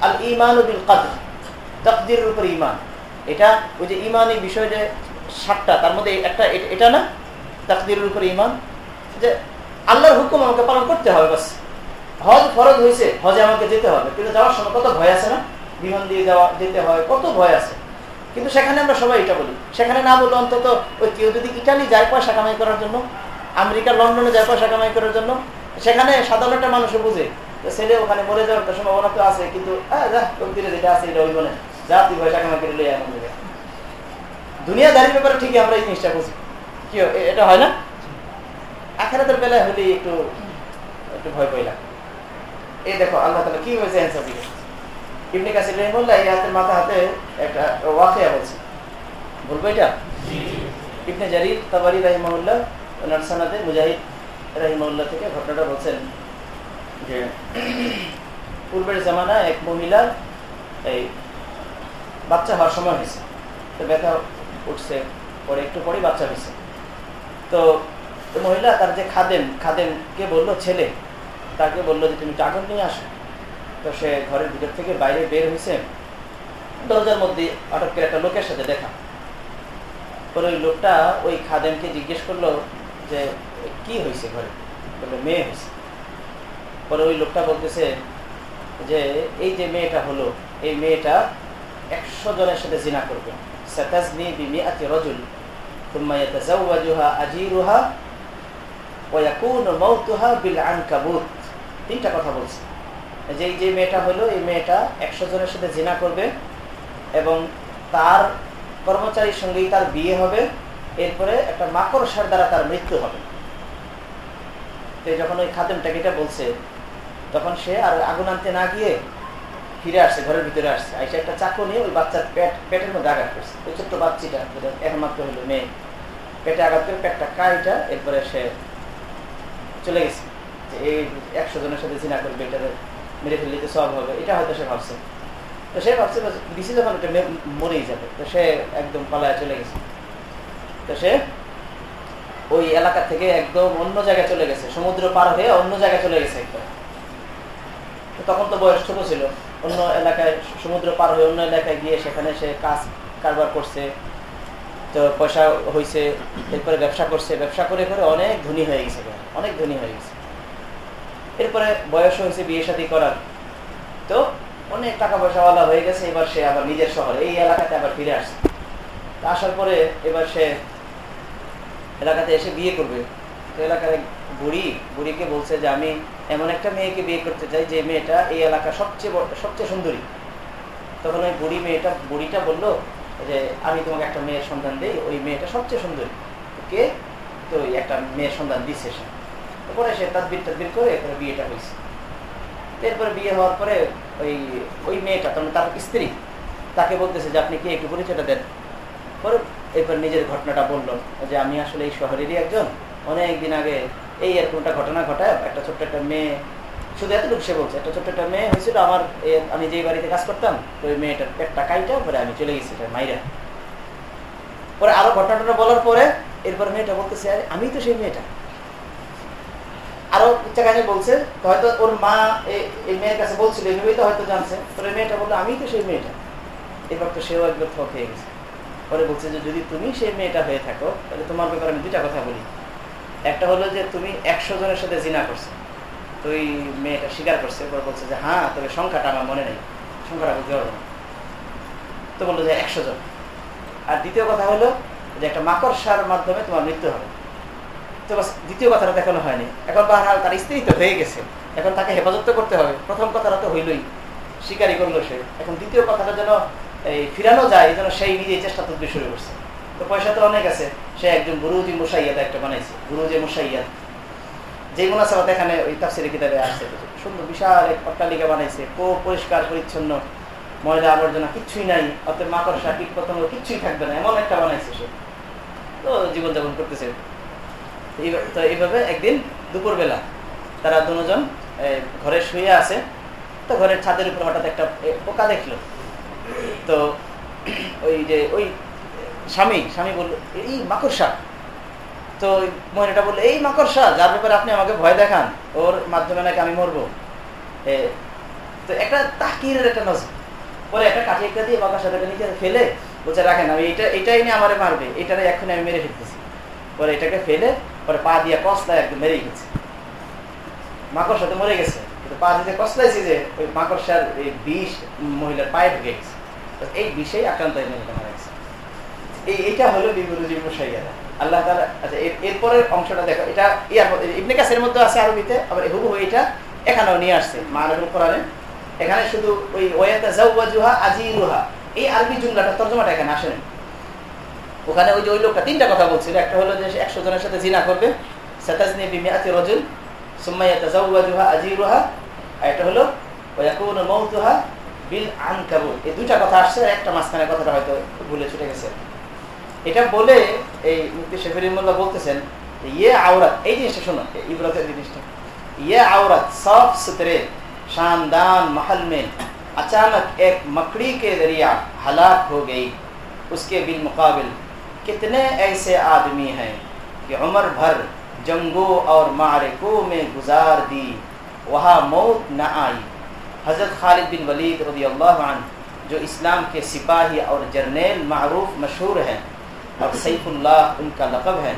আল ইমান বিল কাদর তাকদিরের উপর ইমান এটা ওই যে ইমানি বিষয় যে সাতটা, তার মধ্যে একটা, এটা না? তাকদিরের উপর ইমান যে আল্লাহর হুকুম আমাকে পালন করতে হবে বাস। হজ ফরজ হয়েছে, হজে আমাকে যেতে হবে, কিন্তু যাওয়ার সময় কত ভয় আছে না? বিমান দিয়ে যাওয়া, যেতে হয়, কত ভয় আছে? কিন্তু সেখানে আমরা সবাই এটা বলি। সেখানে না বলল অন্তত ওই কেউ যদি ইটালি যায় পয়সা কামাই করার জন্য, আমেরিকা, লন্ডনে যায় পয়সা কামাই করার জন্য, সেখানে সাধারণ একটা মানুষ বুঝে ছেলে ওখানে মরে যাওয়ার সম্ভাবনা তো আছে, কিন্তু যেটা আছে এটা ওই মনে যা তুই পয়সা কামাই করে লইয়া এমন দুনিয়াদারির ব্যাপারে ঠিকই আমরা এই জিনিসটা বুঝি। কি এটা হয় না? আখেরাতের বেলায় হলে একটু একটু ভয় পাইলাম। এই দেখো, আল্লাহ তালা কি হয়েছে অ্যান্সার দিকে ইবনে কাসির রহিমুল্লাহ এই হাতের মাথা হাতে একটা ওয়াকিয়া বলছে। বলব এটা? ইবনে জারির তাবারি রাহিমাহুল্লাহ ওনার সানাতে মুজাহিদ রাহিমাহুল্লাহ থেকে ঘটনাটা বলছেন যে পূর্বের জামানা এক মহিলা এই বাচ্চা হওয়ার সময় হয়েছে। তো ব্যথা উঠছে পরে একটু পরে বাচ্চা হয়েছে। তো মহিলা তার যে খাদেম খাদেমকে বলল ছেলে তাকে বলল যে তুমি আগুন নিয়ে আসো? তো সে ঘরের ভিতর থেকে বাইরে বের হয়েছে দরজার মধ্যে হঠাৎ করে একটা লোকের সাথে দেখা। পরে ওই লোকটা ওই খাদেমকে জিজ্ঞেস করল যে, কি হয়েছে ঘরে? বলল মেয়ে হয়েছে পরে ওই লোকটা বলতেছে যে, এই যে মেয়েটা হলো, এই মেয়েটা একশো জনের সাথে জিনা করবে। তিনটা কথা বলছে। যে যে মেয়েটা হলো এই মেয়েটা একশো জনের সাথে জিনা করবে এবং তার কর্মচারীর সঙ্গেই তার বিয়ে হবে। এরপরে একটা মাকড়সার দ্বারা তার মৃত্যু হবে। তো যখন ওই খাদেমটাকে এটা বলছে, তখন সে আর আগুন আনতে না গিয়ে ফিরে আসছে, ঘরের ভিতরে আসছে। আইসে একটা চাকু নিয়ে ওই বাচ্চার পেট, পেটের মধ্যে আঘাত করছে। ওই ছোট্ট বাচ্চিটা একমাত্র হলো মেয়ে, পেটে আঘাত করে পেটটা কাইটা, এরপরে সে চলে গেছে। এই একশো জনের সাথে চিনা করবে এটা মেরে ফেললে তো সব হবে। এটা হয়তো সে ভাবছে। তো সে ভাবছে দিছি যখন মরেই যাবে। তো সে একদম পালায় চলে গেছে। তো সে ওই এলাকা থেকে একদম অন্য জায়গায় চলে গেছে। সমুদ্র পার হয়ে অন্য জায়গায় চলে গেছে একদম তখন তো বয়স ছোট ছিল। অন্য এলাকায় সমুদ্র পার হয়ে অন্য এলাকায় গিয়ে সেখানে সে কাজ কারবার করছে। তো পয়সা হয়েছে এরপরে ব্যবসা করছে। ব্যবসা করে করে অনেক ধনী হয়ে গেছে। অনেক ধনী হয়ে গেছে। এরপরে বয়স হয়েছে বিয়ে শাদী করার। তো অনেক টাকা পয়সা পয়সাওয়ালা হয়ে গেছে, এবার সে আবার নিজের শহরে, এই এলাকাতে আবার ফিরে আসছে। আসার পরে এবার সে এলাকাতে এসে বিয়ে করবে। তো এলাকার বুড়ি, বুড়িকে বলছে যে, আমি এমন একটা মেয়েকে বিয়ে করতে চাই যে মেয়েটা এই এলাকা সবচেয়ে সবচেয়ে সুন্দরী। তখন ওই বুড়ি মেয়েটা, বুড়িটা বলল যে, আমি তোমাকে একটা মেয়ের সন্ধান দিই, ওই মেয়েটা সবচেয়ে সুন্দরী। কে? তো একটা মেয়ের সন্ধান দিচ্ছে সে। তারপরে সে তাদবির তাদবির করে এরপরে বিয়েটা হয়েছে। এরপরে বিয়ে হওয়ার পরে ওই ওই মেয়েটা তখন তার স্ত্রী তাকে বলতেছে যে, আপনি কি একটু পরিচয়টা দেন? পরে এরপর নিজের ঘটনাটা বলল যে, আমি আসলে এই শহরেরই একজন। অনেক দিন আগে এই এরকমটা ঘটনা ঘটায় একটা ছোট্ট একটা মেয়ে শুধু এতটুকু সে বলছে, একটা ছোট্ট একটা মেয়ে হয়েছিল আমার আমি যেই বাড়িতে কাজ করতাম ওই মেয়েটার পেটটা কাইটা, পরে আমি চলে গেছি মাইরা। পরে আরও ঘটনাটা বলার পরে এরপর মেয়েটা বলতেছে আমি তো সেই মেয়েটা। আরও জায়গায় বলছে, হয়তো ওর মা এই মেয়ের কাছে বলছিল এভাবেই তো হয়তো জানছে। পরে মেয়েটা বলল আমি তো সেই মেয়েটা। এবার তো সেও একবার থক হয়ে গেছে। পরে বলছে যে, যদি তুমি সেই মেয়েটা হয়ে থাকো, তাহলে তোমার ব্যাপারে আমি দুইটা কথা বলি। একটা হলো যে, তুমি একশো জনের সাথে জিনা করছ। তো ওই মেয়েটা স্বীকার করছে। এবার বলছে যে হ্যাঁ তবে সংখ্যাটা আমার মনে নেই। সংখ্যাটা বলতে পারব না। তো বলল যে, একশো জন। আর দ্বিতীয় কথা হলো যে, একটা মাকড়সার মাধ্যমে তোমার মৃত্যু হবে। তো দ্বিতীয় কথাটা দেখানো হয়নি। এখন বাহাল তার স্ত্রী তো হয়ে গেছে। এখন তাকে হেফাজত করতে হবে। প্রথম কথাটা তো হইলই। স্বীকারই করল সে। এখন দ্বিতীয় কথাটা যেন, এই, ফিরানো যায়, যেন সেই নিজে চেষ্টা তো শুরু করছে। তো পয়সা তো অনেক আছে। সে একজন গুরুজি মুসাইয়াদ একটা বানাইছে। গুরুজি মুসাইয়াদ। যে মুনাসাবাদ এখানে ওই তাফসিরি কিতাবে আসছে সুন্দর, বিশাল এক অট্টালিকা বানাইছে। কো পরিষ্কার, পরিচ্ছন্ন। ময়লা আবর্জনা কিচ্ছুই নাই। অর্থাৎ মাকড়সা কীট পতঙ্গ কিচ্ছুই থাকবে না। এমন একটা বানাইছে সে। তো জীবনযাপন করতেছে। তো এইভাবে একদিন দুপুরবেলা তারা দুজন ঘরে শুয়ে আছে। তো ঘরের ছাদের উপর হঠাৎ একটা পোকা দেখল। তো ওই যে, ওই স্বামী স্বামী বলল, এই মাকড়সা। তো মহিলাটা বলল, এই মাকড়সা, যার ব্যাপারে আপনি আমাকে ভয় দেখান, ওর মাধ্যমে নাকি আমি মরবো? তো একটা তাকিরের একটা নজর। পরে একটা কাঠি একটা দিয়ে মাকড়সাটাকে নিচে ফেলে বলছে, রাখেন, আমি এটা, এটাই নিয়ে আমারে মারবে, এটারে এখন আমি মেরে ফেলতেছি। পরে এটাকে ফেলে পরে পা দিয়ে কসলায় একদম মেরেই গেছে। মাকড়সা তো মরে গেছে। কিন্তু পা দিয়ে কসলাইছে যে, ওই মাকড়সার এই বিষ মহিলার পায়ে ঢুকে গেছে। এই বিষেই আক্রান্ত হয়ে মহিলা মারা গেছে। এই এটা হলো বিবরুজি মুসাইয়ারা আল্লাহ তালা আচ্ছা এরপরের অংশটা দেখো। এটা ইয়ার ইবনে কাসের মধ্যে আছে আরবিতে, আবার হুবহু এটা এখানেও নিয়ে আসছে মানবুল কোরআনে। এখানে শুধু ওই জাউওয়াজুহা আজিরুহা এই আরবি জুমলাটা তর্জমাটা এখানে আসেনি ওখানে ওই যে ওই লোকটা তিনটা কথা বলছিল একটা হলো যে একশো জনের সাথে জিনা করবে সাতাজনি বিমিয়াতি রজুল সুম্মাইয়াতা জাউওয়াজুহা আজিরুহা আর একটা হলো ওয়াকুনু মাউতুহা বিল আনকাবুত এই দুইটা কথা আসছে একটা মাঝখানে কথাটা হয়তো ভুলে ছুটে গেছে এটা বলে এই মুক্তি শেফিরিমুল্লাহ বলতেছেন ইয়ে আওরাত এই জিনিসটা শোনো ইব্রতের জিনিসটা ये औरत साफ सुथरे शानदान महल में अचानक एक मकड़ी के जरिया हलाक हो गई उसके बिल मुकाबिल کتنے ایسے آدمی ہیں کہ عمر بھر جنگوں اور معرکوں میں گزار دی، وہاں موت نہ آئی۔ حضرت خالد بن ولید رضی اللہ عنہ، جو اسلام کے سپاہی اور جرنیل معروف مشہور ہیں اور سیف اللہ ان کا لقب ہے۔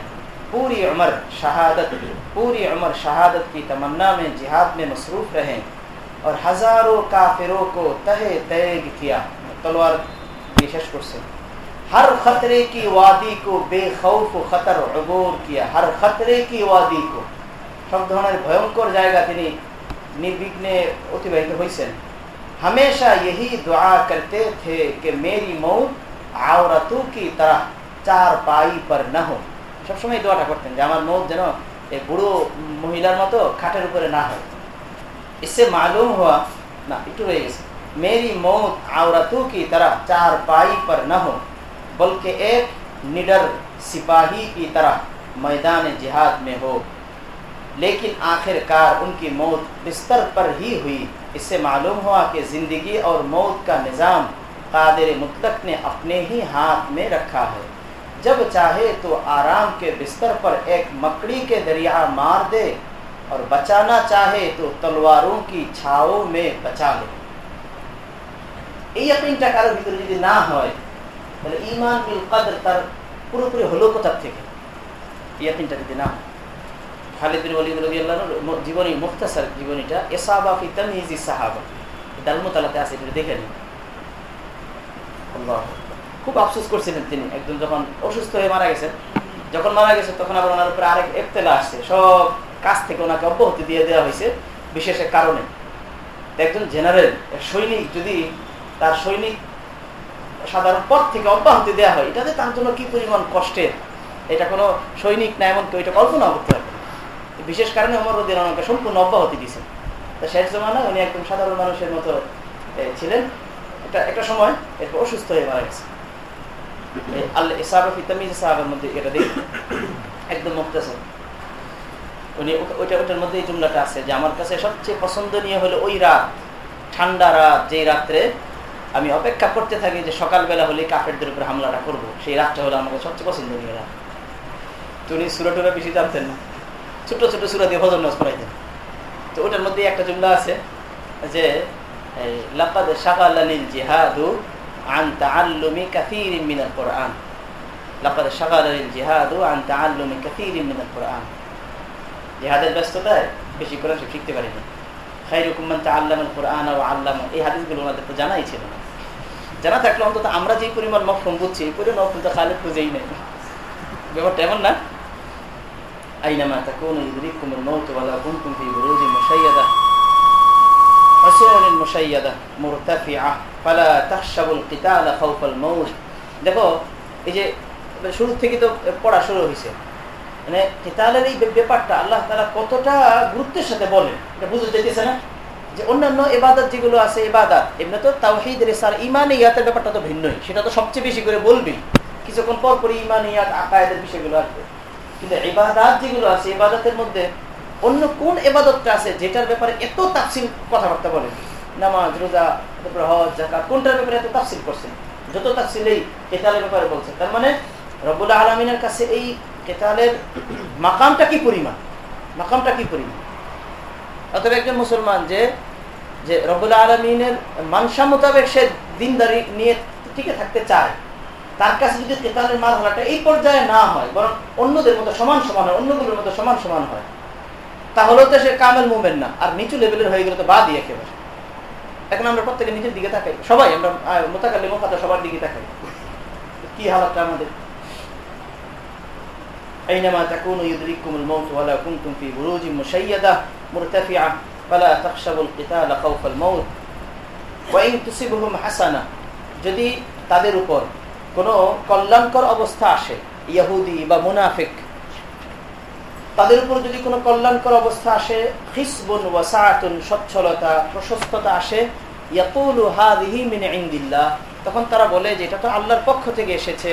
پوری عمر شہادت، پوری عمر شہادت کی تمنا میں جہاد میں مصروف رہے اور ہزاروں کافروں کو تہ تیگ کیا۔ تلوار پیشش سے۔ ہر خطرے کی وادی کو بے خوف و خطر عبور کیا، ہر خطرے کی وادی کو۔ শব্দ ভয়ঙ্কর জায়গা তিনি নির্বিঘ্নে অতিবাহিত হয়েছেন ہمیشہ یہی دعا کرتے تھے کہ میری موت عورتوں کی طرح چار پائی پر نہ ہو۔ سب سمے دعاটা کرتے ہیں، جامع موت جنو ایک বুড়ো میں تو খাটের اوپر نہ ہو۔ اس سے معلوم ہوا، نہ رہے میری موت عورتوں کی طرح چار پائی پر نہ ہو۔ بلکہ ایک نڈر سپاہی کی طرح میدان جہاد میں ہو۔ لیکن آخر کار ان کی موت بستر پر ہی ہوئی۔ اس سے معلوم ہوا کہ زندگی اور موت کا نظام قادر مطلق نے اپنے ہی ہاتھ میں رکھا ہے۔ جب چاہے تو آرام کے بستر پر ایک مکڑی کے دریا مار دے اور بچانا چاہے تو تلواروں کی چھاؤں میں بچا لے۔ یہ একটা ইন্টাকার بھی تو نہ ہوئے۔ তাহলে ইমান বিল কদর তার পুরোপুরি হলো কোথার থেকে? ইয়াকিনটা যদি না হয় খালিদ বিন ওয়ালিদ রাদিয়াল্লাহু জীবনী মুখতাসার জীবনীটা ইসাবা ফি তাময়িজ সাহাবা। দালমতালাতে আছে, এটা দেখে নিন। খুব আফসোস করছিলেন তিনি একজন যখন অসুস্থ হয়ে মারা গেছেন। যখন মারা গেছে তখন আবার ওনার উপরে আরেক একতেলা আসছে। সব কাজ থেকে ওনাকে অব্যাহতি দিয়ে দেওয়া হয়েছে বিশেষ কারণে। একজন জেনারেল সৈনিক যদি তার সৈনিক সাধারণ পদ থেকে অব্যাহতি দেওয়া হয়। এটাতে তার জন্য কি পরিমাণ কষ্টের? এটা কোনো সৈনিক না এমন কেউ এটা কল্পনা করতে পারবে বিশেষ কারণে অমর রদিন আমাকে সম্পূর্ণ অব্যাহতি দিয়েছেন। তা শেষ জমানা উনি একদম সাধারণ মানুষের মতো ছিলেন। এটা একটা সময় এরপর অসুস্থ হয়ে মারা গেছে। যে আমার কাছে সবচেয়ে পছন্দনীয় হলো ওই রাত, ঠান্ডা রাত, যেই রাত্রে আমি অপেক্ষা করতে থাকি যে সকালবেলা হলে কাফেরদের উপরে হামলাটা করব। সেই রাতটা হলো আমার সবচেয়ে পছন্দনীয় রাত তো উনি সুরা টুরা বেশি জানতেন না। ছোট ছোট সুরা দিয়ে ভজন করাইতেন তো ওটার মধ্যে একটা জুমলা আছে যে জিহাদু জিহাদু আন ব্যস্ততায় বেশি কোরআন শিখতে পারিনি। এই জানাই ছিল না। জানা থাকলে অন্তত আমরা যে পরিমাণ মক্ষম বুঝছি, এই পরিমাণ মফহম তো খালেদ খুঁজেই নেই। ব্যাপারটা এমন না? দেখো, এই যে মানে তো পড়া শুরু হয়েছে মানে এই ব্যাপারটা আল্লাহ তাআলা কতটা গুরুত্বের সাথে বলে এটা বুঝতে চাইতেছে না? অন্যান্য এবাদত যেগুলো আছে এবাদত এমনি তো তাওহিদ রেসার ইমান ইয়াতের ব্যাপারটা তো ভিন্নই। সেটা তো সবচেয়ে বেশি করে বলবি কিছুক্ষণ পর পরে ইমান ইয়াত, আকায়েদের বিষয়গুলো আসবে। কিন্তু এবাদাত যেগুলো আছে এবাদতের মধ্যে অন্য কোন এবাদতটা আছে, যেটার ব্যাপারে এত তাফসিল কথাবার্তা বলেন? নামাজ, রোজা, তারপরে হজ জাকাত কোনটার ব্যাপারে এত তাফসিল করছেন? যত তাফসিল এই কেতালের ব্যাপারে বলছেন। তার মানে রব্বুল্লাহ আলমিনের কাছে এই কেতালের মাকামটা কি পরিমাণ? মাকামটা কি পরিমাণ? অতএব একজন মুসলমান যে যে রব্বুল্লাহ আলমিনের মানসা মোতাবেক সে দিনদারি নিয়ে টিকে থাকতে চায় তার কাছে যদি কেতালের মার হলাটা এই পর্যায়ে না হয় বরং অন্যদের মতো সমান সমান হয় অন্যগুলোর মতো সমান সমান হয় তাহলেও তো সে কামেল মুভমেন্ট না আর নিচু লেভেলের হয়ে গেলে তো বাদই একেবারে এখন আমরা প্রত্যেকে নিজের দিকে তাকাই সবাই আমরা মোতাকালি মোকাতা সবার দিকে তাকাই কি হালাতটা আমাদের أينما تكونوا يدرككم الموت ولا كنتم في بروج مشيدة مرتفعة فلا تخشوا القتال خوف الموت وإن تصبهم حسنة যদি তাদের উপর কোনো কল্যাণকর অবস্থা আসে ইয়াহুদি বা মুনাফিক তাদের উপর যদি কোনো কল্যাণকর অবস্থা আসে খিসবুন ওয়াসাতুন সচ্ছলতা প্রশস্ততা আসে ইয়াকুলু হাদিহি মিন ইনদিল্লাহ তখন তারা বলে যে এটা তো আল্লাহর পক্ষ থেকে এসেছে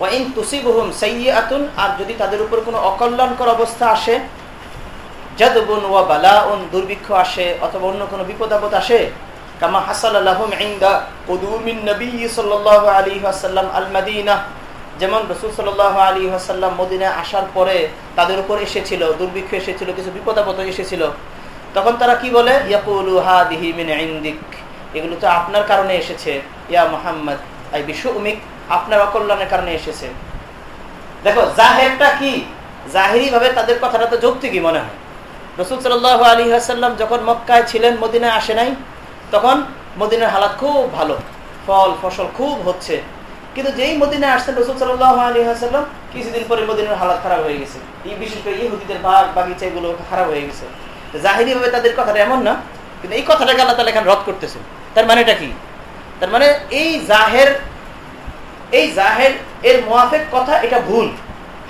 ওয়াইন তুসিবহুম সাইয়্যাতুন আর যদি তাদের উপর কোনো অকল্যাণকর অবস্থা আসে জাদবুন ওয়া বালাউন, দুর্ভিক্ষ আসে অথবা অন্য কোনো বিপদ আপদ আসে। কামা হাসাল আলাহুম ইনদা নবী সাল্লাল্লাহু আলাইহি ওয়াসাল্লাম আল মাদিনা যেমন রসুল সাল আলী আসাল্লাম মদিনায় আসার পরে তাদের উপর এসেছিল, দুর্ভিক্ষ এসেছিল, কিছু বিপদ আপদ এসেছিল। তখন তারা কি বলে? ইয়াকুলু হা দিহি মিন ইন্দিক। এগুলো তো আপনার কারণে এসেছে, ইয়া মোহাম্মদ। আই বিশ্ব উমিক আপনার অকল্যাণের কারণে এসেছে। দেখো, জাহেরটা কি? জাহিরি ভাবে তাদের কথাটা তো যৌক্তিকই মনে হয়। রসুল সাল আলী আসাল্লাম যখন মক্কায় ছিলেন, মদিনায় আসে নাই, তখন মদিনার হালাত খুব ভালো। ফল, ফসল খুব হচ্ছে। কিন্তু যেই মদিনায় আসছেন রসুল সাল্লাহ আলী হাসাল্লাম কিছুদিন পরে মদিনার হালাত খারাপ হয়ে গেছে। এই বিশেষ করে ইহুদিদের বাগ বাগিচা এগুলো খারাপ হয়ে গেছে। জাহিরি ভাবে তাদের কথাটা এমন না, কিন্তু এই কথাটাকে আল্লাহ তালা এখানে রদ করতেছে। তার মানেটা কি? তার মানে এই জাহের এই জাহের, এর মোয়াফেক কথা এটা ভুল।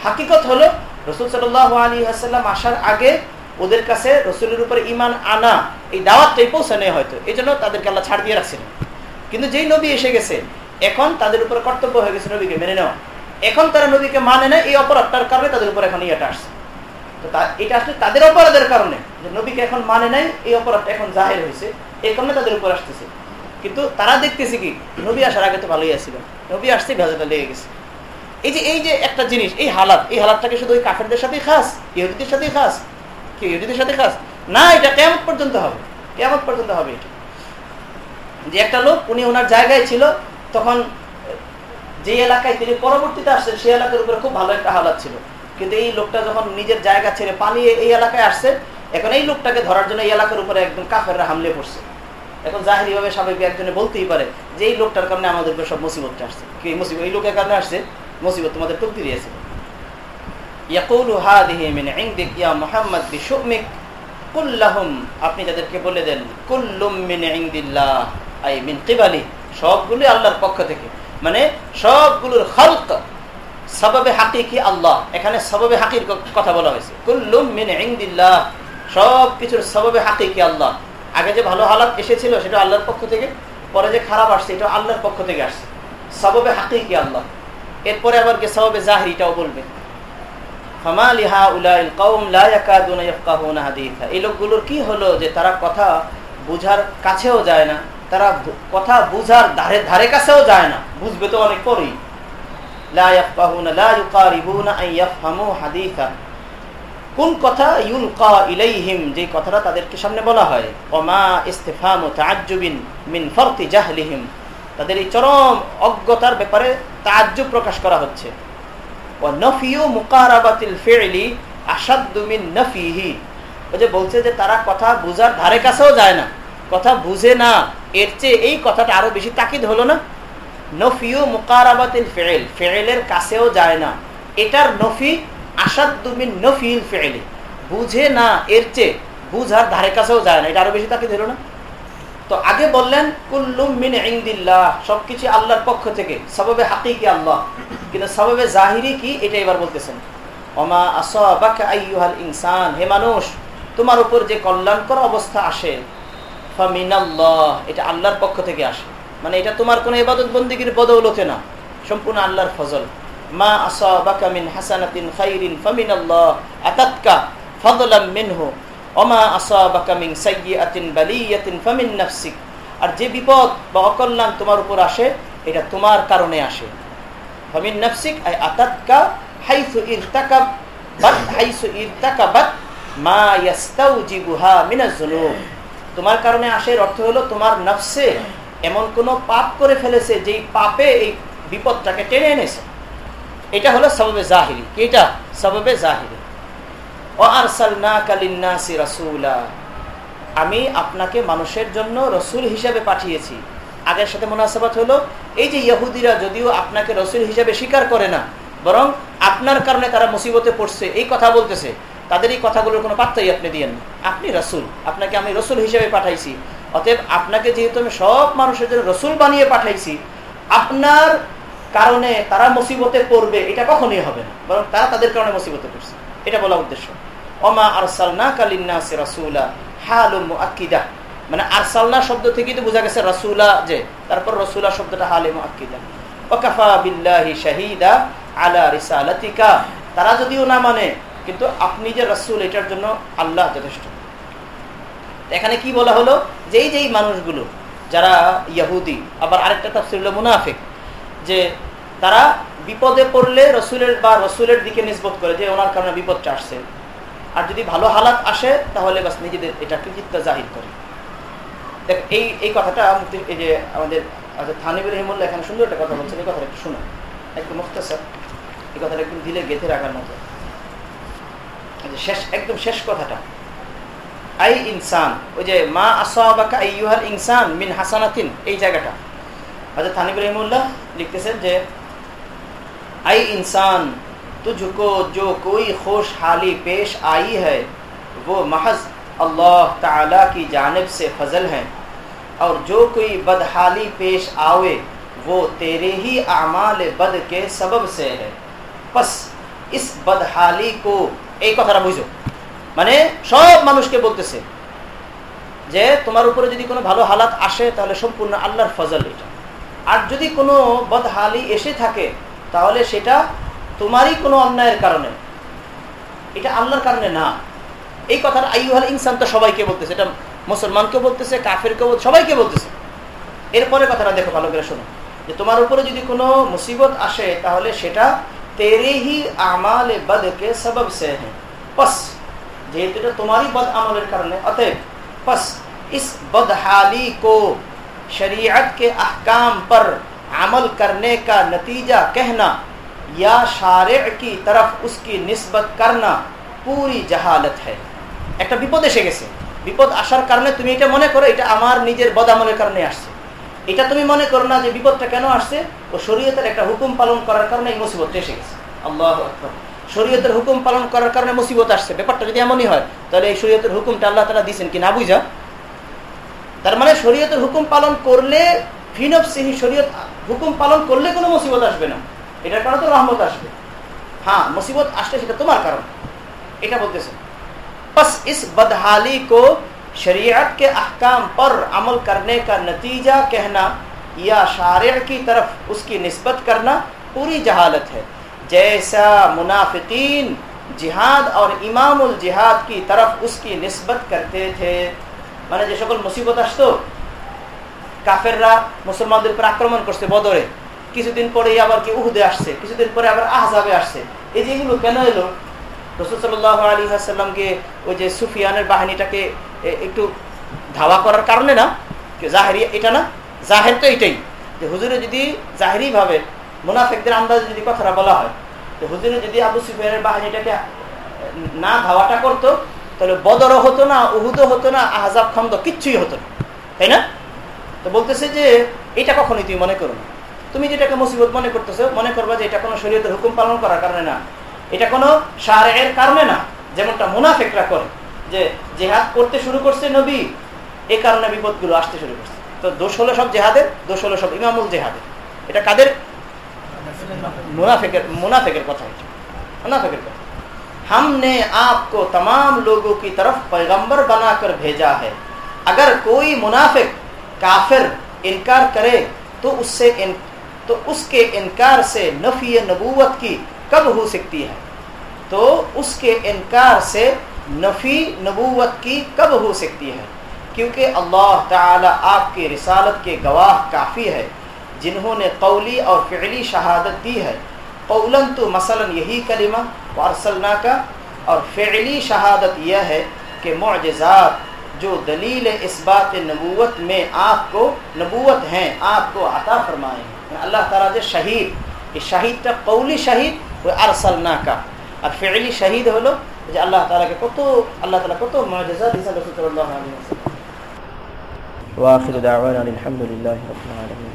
হাকিকত হলো রসুল সাল্লাহ আলী হাসাল্লাম আসার আগে ওদের কাছে রসুলের উপরে ইমান আনা, এই দাওয়াতটাই পৌঁছানো হয়তো। এই জন্য তাদেরকে আল্লাহ ছাড় দিয়ে রাখছেন। কিন্তু যেই নবী এসে গেছে, এখন তাদের উপরে কর্তব্য হয়ে গেছে নবীকে মেনে নেওয়া। এখন তারা নবীকে মানে না, এই অপরাধটার কারণে তাদের উপর এখন ইয়েটা আসছে। তো এটা আসলে তাদের অপরাধের কারণে যে নবীকে এখন মানে নাই, এই অপরাধটা এখন জাহের হয়েছে, এই কারণে তাদের উপর আসতেছে। কিন্তু তারা দেখতেছে কি, নবী আসার আগে তো ভালোই আসছিল নবী আসতে ভেজাটা লেগে গেছে। এই যে এই যে একটা জিনিস, এই হালাত, এই হালাতটাকে শুধু ওই কাফেরদের সাথেই খাস, ইহুদিদের সাথেই খাস ইহুদিদের সাথে খাস? না, এটা কেমন পর্যন্ত হবে। কেমন পর্যন্ত হবে এটা। যে একটা লোক, উনি ওনার জায়গায় ছিল, তখন যে এলাকায় তিনি পরবর্তীতে আসছেন, সেই এলাকার উপরে খুব ভালো একটা হালাত ছিল। কিন্তু এই লোকটা যখন নিজের জায়গা ছেড়ে পালিয়ে এই এলাকায় আসছে, এখন এই লোকটাকে ধরার জন্য এই এলাকার উপরে একদম কাফেররা হামলে পড়ছে। এখন জাহেরি ভাবে স্বাভাবিক একজনে বলতেই পারে যে, এই লোকটার কারণে আমাদের উপর সব মুসিবতটা আসছে। কি মুসিবত? এই লোকের কারণে আসছে? মুসিবত তোমাদের টুকতি দিয়েছে ইয়াকুলু হাদিহি মিন ইনদিক ইয়া মুহাম্মদ বিশুমিক কুল্লাহুম, আপনি তাদেরকে বলে দেন, কুল্লুম মিন ইনদিল্লাহ, আই মিন কিবালি, সবগুলো আল্লাহর পক্ষ থেকে। মানে সবগুলোর খালক সবাবে হাকিকি আল্লাহ। এখানে সবাবে হাকির কথা বলা হয়েছে। কুল্লুম মিন ইনদিল্লাহ সব কিছুর সবাবে হাকিকি আল্লাহ। আগে যে ভালো হালাত এসেছিল সেটা আল্লাহর পক্ষ থেকে, পরে যে খারাপ আসছে এটা আল্লাহর পক্ষ থেকে আসছে। সবাবে হাকিকি আল্লাহ। এরপরে আবার কে সবাবে জাহিরিটাও বলবে। এই লোকগুলোর কি হলো যে তারা কথা বুঝার কাছেও যায় না, তারা কথা বুঝার ধারে ধারে কাছেও যায় না। বুঝবে তো অনেক পরেই। কোন কথা? ইউলকা ইলাইহিম, যে কথাটা তাদেরকে সামনে বলা হয়। ওমা ইস্তেফাম তাজ্জুবিন মিন ফরতি জাহলিহিম। তাদের এই চরম অজ্ঞতার ব্যাপারে তাজ্জুব প্রকাশ করা হচ্ছে। ও নফিউ মুকারাবাতিল ফেলি আসাদুমিন নফিহি। ও যে বলছে যে তারা কথা বুঝার ধারে কাছেও যায় না। কথা বুঝে না, এর চেয়ে এই কথাটা আরও বেশি তাকিদ হলো না। নফিউ মুকারাবাতিল ফেল, ফেলের কাছেও যায় না। এটার নফি আসাদুমিন নফিল ফেলে। বুঝে না, এর চেয়ে বুঝার ধারে কাছেও যায় না। এটা আরও বেশি তাকিদ হলো না? তো আগে বললেন, কুল্লুম মিন ইংদিল্লাহ সবকিছু আল্লাহর পক্ষ থেকে। সবাবে হাকিকি আল্লাহ। কিন্তু সবাবে জাহিরি কি? এটা এবার বলতেছেন। অমা আসাবাকা আইয়ুহাল ইনসান। হে মানুষ, তোমার উপর যে কল্যাণকর অবস্থা আসে, ফামিনাল্লাহ, এটা আল্লাহর পক্ষ থেকে আসে। মানে এটা তোমার কোনো ইবাদত বন্দিগির বদৌলতে না। সম্পূর্ণ আল্লাহর ফজল। মা আসাবাকা মিন হাসানাতিন খাইরিন ফামিনাল্লাহ, আতাতকা ফদলাম মিনহু। অমা আসাবাকা মিন সাইয়্যাতিন বালিয়াতিন ফামিন নাফসিক। আর যে বিপদ বা অকল্যাণ তোমার উপর আসে, এটা তোমার কারণে আসে। ফামিন নাফসিক আই আতাতকা হাইসু ইরতাকাব বাত হাইসু ইরতাকাবাত মা ইয়াস্তাউজিবুহা মিনাজ যুনুব তোমার কারণে আসে অর্থ হলো তোমার নফসে এমন কোন পাপ করে ফেলেছে যেই পাপে এই বিপদটাকে টেনে এনেছে। এটা হলো সববে জাহিরি। কি এটা? সববে জাহিরি। ও আরসালনা কালিন্নাসি রাসূলা। আমি আপনাকে মানুষের জন্য রসুল হিসাবে পাঠিয়েছি। আগের সাথে মোনাসাবাত হলো, এই যে ইহুদিরা যদিও আপনাকে রসুল হিসাবে স্বীকার করে না, বরং আপনার কারণে তারা মুসিবতে পড়ছে, এই কথা বলতেছে, তাদের এই কথাগুলোর কোনো পাত্তাই আপনি দিয়েন না। আপনি রসুল, আপনাকে আমি রসুল হিসেবে পাঠাইছি। অতএব আপনাকে যেহেতু আমি সব মানুষের জন্য রসুল বানিয়ে পাঠাইছি, আপনার কারণে তারা মুসিবতে পড়বে, এটা কখনই হবে না, বরং তারা তাদের কারণে মুসিবতে পড়ছে। এটা বলা উদ্দেশ্য। অমা আর আরসালনা কালিন্নাসি রাসূলা, হালুম মুআক্কিদা। মানে আরসালনা শব্দ থেকেই তো বোঝা গেছে রাসূলা যে, তারপর রাসূলা শব্দটা হালে শাহীদা আলা রিসালাতিকা। তারা যদিও না মানে কিন্তু আপনি যে রাসূল, এটার জন্য আল্লাহ যথেষ্ট। এখানে কি বলা হলো? যেই যেই মানুষগুলো, যারা ইয়াহুদি, আবার আরেকটা তাফসীর হলো মুনাফিক, যে তারা বিপদে পড়লে রসুলের বা রসুলের দিকে নিষ্পত করে যে ওনার কারণে বিপদটা আসছে। আর যদি ভালো হালাত আসে, তাহলে বাস নিজেদের এটা কৃতিত্ব জাহির করে। দেখ এই এই কথাটা এই যে আমাদের থানিবুর রহিমুল্লাহ এখানে সুন্দর একটা কথা বলছেন এই কথাটা একটু শোনো একটু মুক্তাসার এই কথাটা একদম দিলে গেঁথে রাখার মতো শেষ একদম শেষ কথাটা আই ইনসান ওই যে মা আসাবাকা আইয়ুহাল ইনসান মিন হাসানাতিন এই জায়গাটা হযরত থানিব রহিমুল্লাহ লিখতেছেন যে आई इंसान तुझको जो कोई खुशहाली पेश आई है वो महज अल्लाह ताला की जानब से फजल है और जो कोई बदहाली पेश आवे वो तेरे ही अमाल बद के सबब से है बस इस बदहाली को এই কথাটা বুঝো মানে সব মানুষকে বলতেছে যে তোমার উপরে যদি কোনো ভালো হালাত আসে তাহলে সম্পূর্ণ আল্লাহর ফজল এটা আর যদি কোনো বদহালি এসে থাকে তাহলে সেটা তোমারই কোনো অন্যায়ের কারণে এটা আল্লাহর কারণে না এই কথার আইহাল ইনসান তো সবাইকে বলতেছে এটা মুসলমানকে বলতেছে কাফেরকে বলতে সবাইকে বলতেছে এরপরে কথাটা দেখো ভালো করে শোনো যে তোমার উপরে যদি কোনো মুসিবত আসে তাহলে সেটা তেরে হি আমাল বদকে সবব সে হ্যাঁ बस যেহেতু এটা তোমারই বদ আমলের কারণে অতএব बस इस बदहाली को शरीयत के अहकाम पर अमल करने का नतीजा कहना या शारे की तरफ उसकी निस्बत करना पूरी जहालत है একটা বিপদ এসে গেছে বিপদ আসার কারণে তুমি এটা মনে করো, এটা আমার নিজের বদামলের কারণে আসছে। এটা তুমি মনে করো না যে বিপদটা কেন আসছে? ও শরীয়তের একটা হুকুম পালন করার কারণে এই মুসিবতটা এসে গেছে। আল্লাহ শরীয়তের হুকুম পালন করার কারণে মুসিবত আসছে। ব্যাপারটা যদি এমনই হয়, তাহলে এই শরীয়তের হুকুমটা আল্লাহ তালা দিচ্ছেন কি না বুঝা? তার মানে শরীয়তের হুকুম পালন করলে ফিনব সিহি শরীয়ত হুকুম পালন করলে কোনো মুসিবত আসবে না। এটার কারণে তো রহমত আসবে। হ্যাঁ মুসিবত আসলে সেটা তোমার কারণ। এটা বলতেছে। پس اس بدحالی کو شریعت کے احکام پر عمل کرنے کا نتیجہ کہنا یا شارع کی طرف اس کی نسبت کرنا پوری جہالت ہے۔ جیسا منافقین جہاد اور امام الجہاد کی طرف اس کی نسبت کرتے تھے۔ মানে যে সকল মুসিবত আসতো কাফেররা মুসলমানদের উপর আক্রমণ করছে বদরে কিছুদিন পরেই আবার কি উহুদে আসছে কিছুদিন পরে আবার আহজাবে আসছে এই کہنا ہے لوگ রসুল আলী ওই যে সুফিয়ানের বাহিনীটাকে একটু ধাওয়া করার কারণে না জাহেরি এটা না, জাহের তো এটাই। যে হুজুরে যদি জাহেরি ভাবে মুনাফেকদের আন্দাজে যদি কথাটা বলা হয় তো হুজুরে যদি আবু সুফিয়ানের বাহিনীটাকে না ধাওয়াটা করতো, তাহলে বদরও হতো না, উহুদও হতো না, আহজাব খন্দ কিচ্ছুই হতো না। তাই না? তো বলতেছে যে, এটা কখনোই তুমি মনে করো না। তুমি যেটাকে মুসিবত মনে করতেছো, মনে করবা যে এটা কোনো শরীয়তের হুকুম পালন করার কারণে না। এটা কোনো সারের কারণে না যেমনটা মুনাফেকরা করে যে জেহাদ করতে শুরু করছে নবী এ কারণে বিপদগুলো আসতে শুরু করছে তো দোষ হলো সব জেহাদের দোষ হলো সব ইমামুল জেহাদের এটা কাদের মুনাফেকের মুনাফেকের কথা এটা मुनाफिक हमने आपको तमाम लोगों की तरफ पैगंबर बनाकर भेजा है अगर कोई मुनाफिक काफिर इनकार करे तो उससे इन तो उसके इनकार से नफी नबूवत की کب ہو سکتی ہے؟ تو اس کے انکار سے نفی نبوت کی کب ہو سکتی ہے؟ کیونکہ اللہ تعالی آپ کی رسالت کے گواہ کافی ہے، جنہوں نے قولی اور فعلی شہادت دی ہے۔ قولاً تو مثلا یہی کلمہ وارسلنا کا اور فعلی شہادت یہ ہے کہ معجزات جو دلیل اس بات نبوت میں آپ کو نبوت ہیں، آپ کو عطا فرمائیں۔ اللہ تعالیٰ جو شہید، کہ شہید تک قولی شہید ওই আরসালনা কা আর ফিলি শহীদ হলো যে আল্লাহ তাআলাকে কত আল্লাহ তাআলা কত মুআজিজা দিয়েছেন রাসূল সাল্লাল্লাহু আলাইহি ওয়াসাল্লাম ওয়া আখিরু দাওয়ানা আলহামদুলিল্লাহি রাব্বিল আলামিন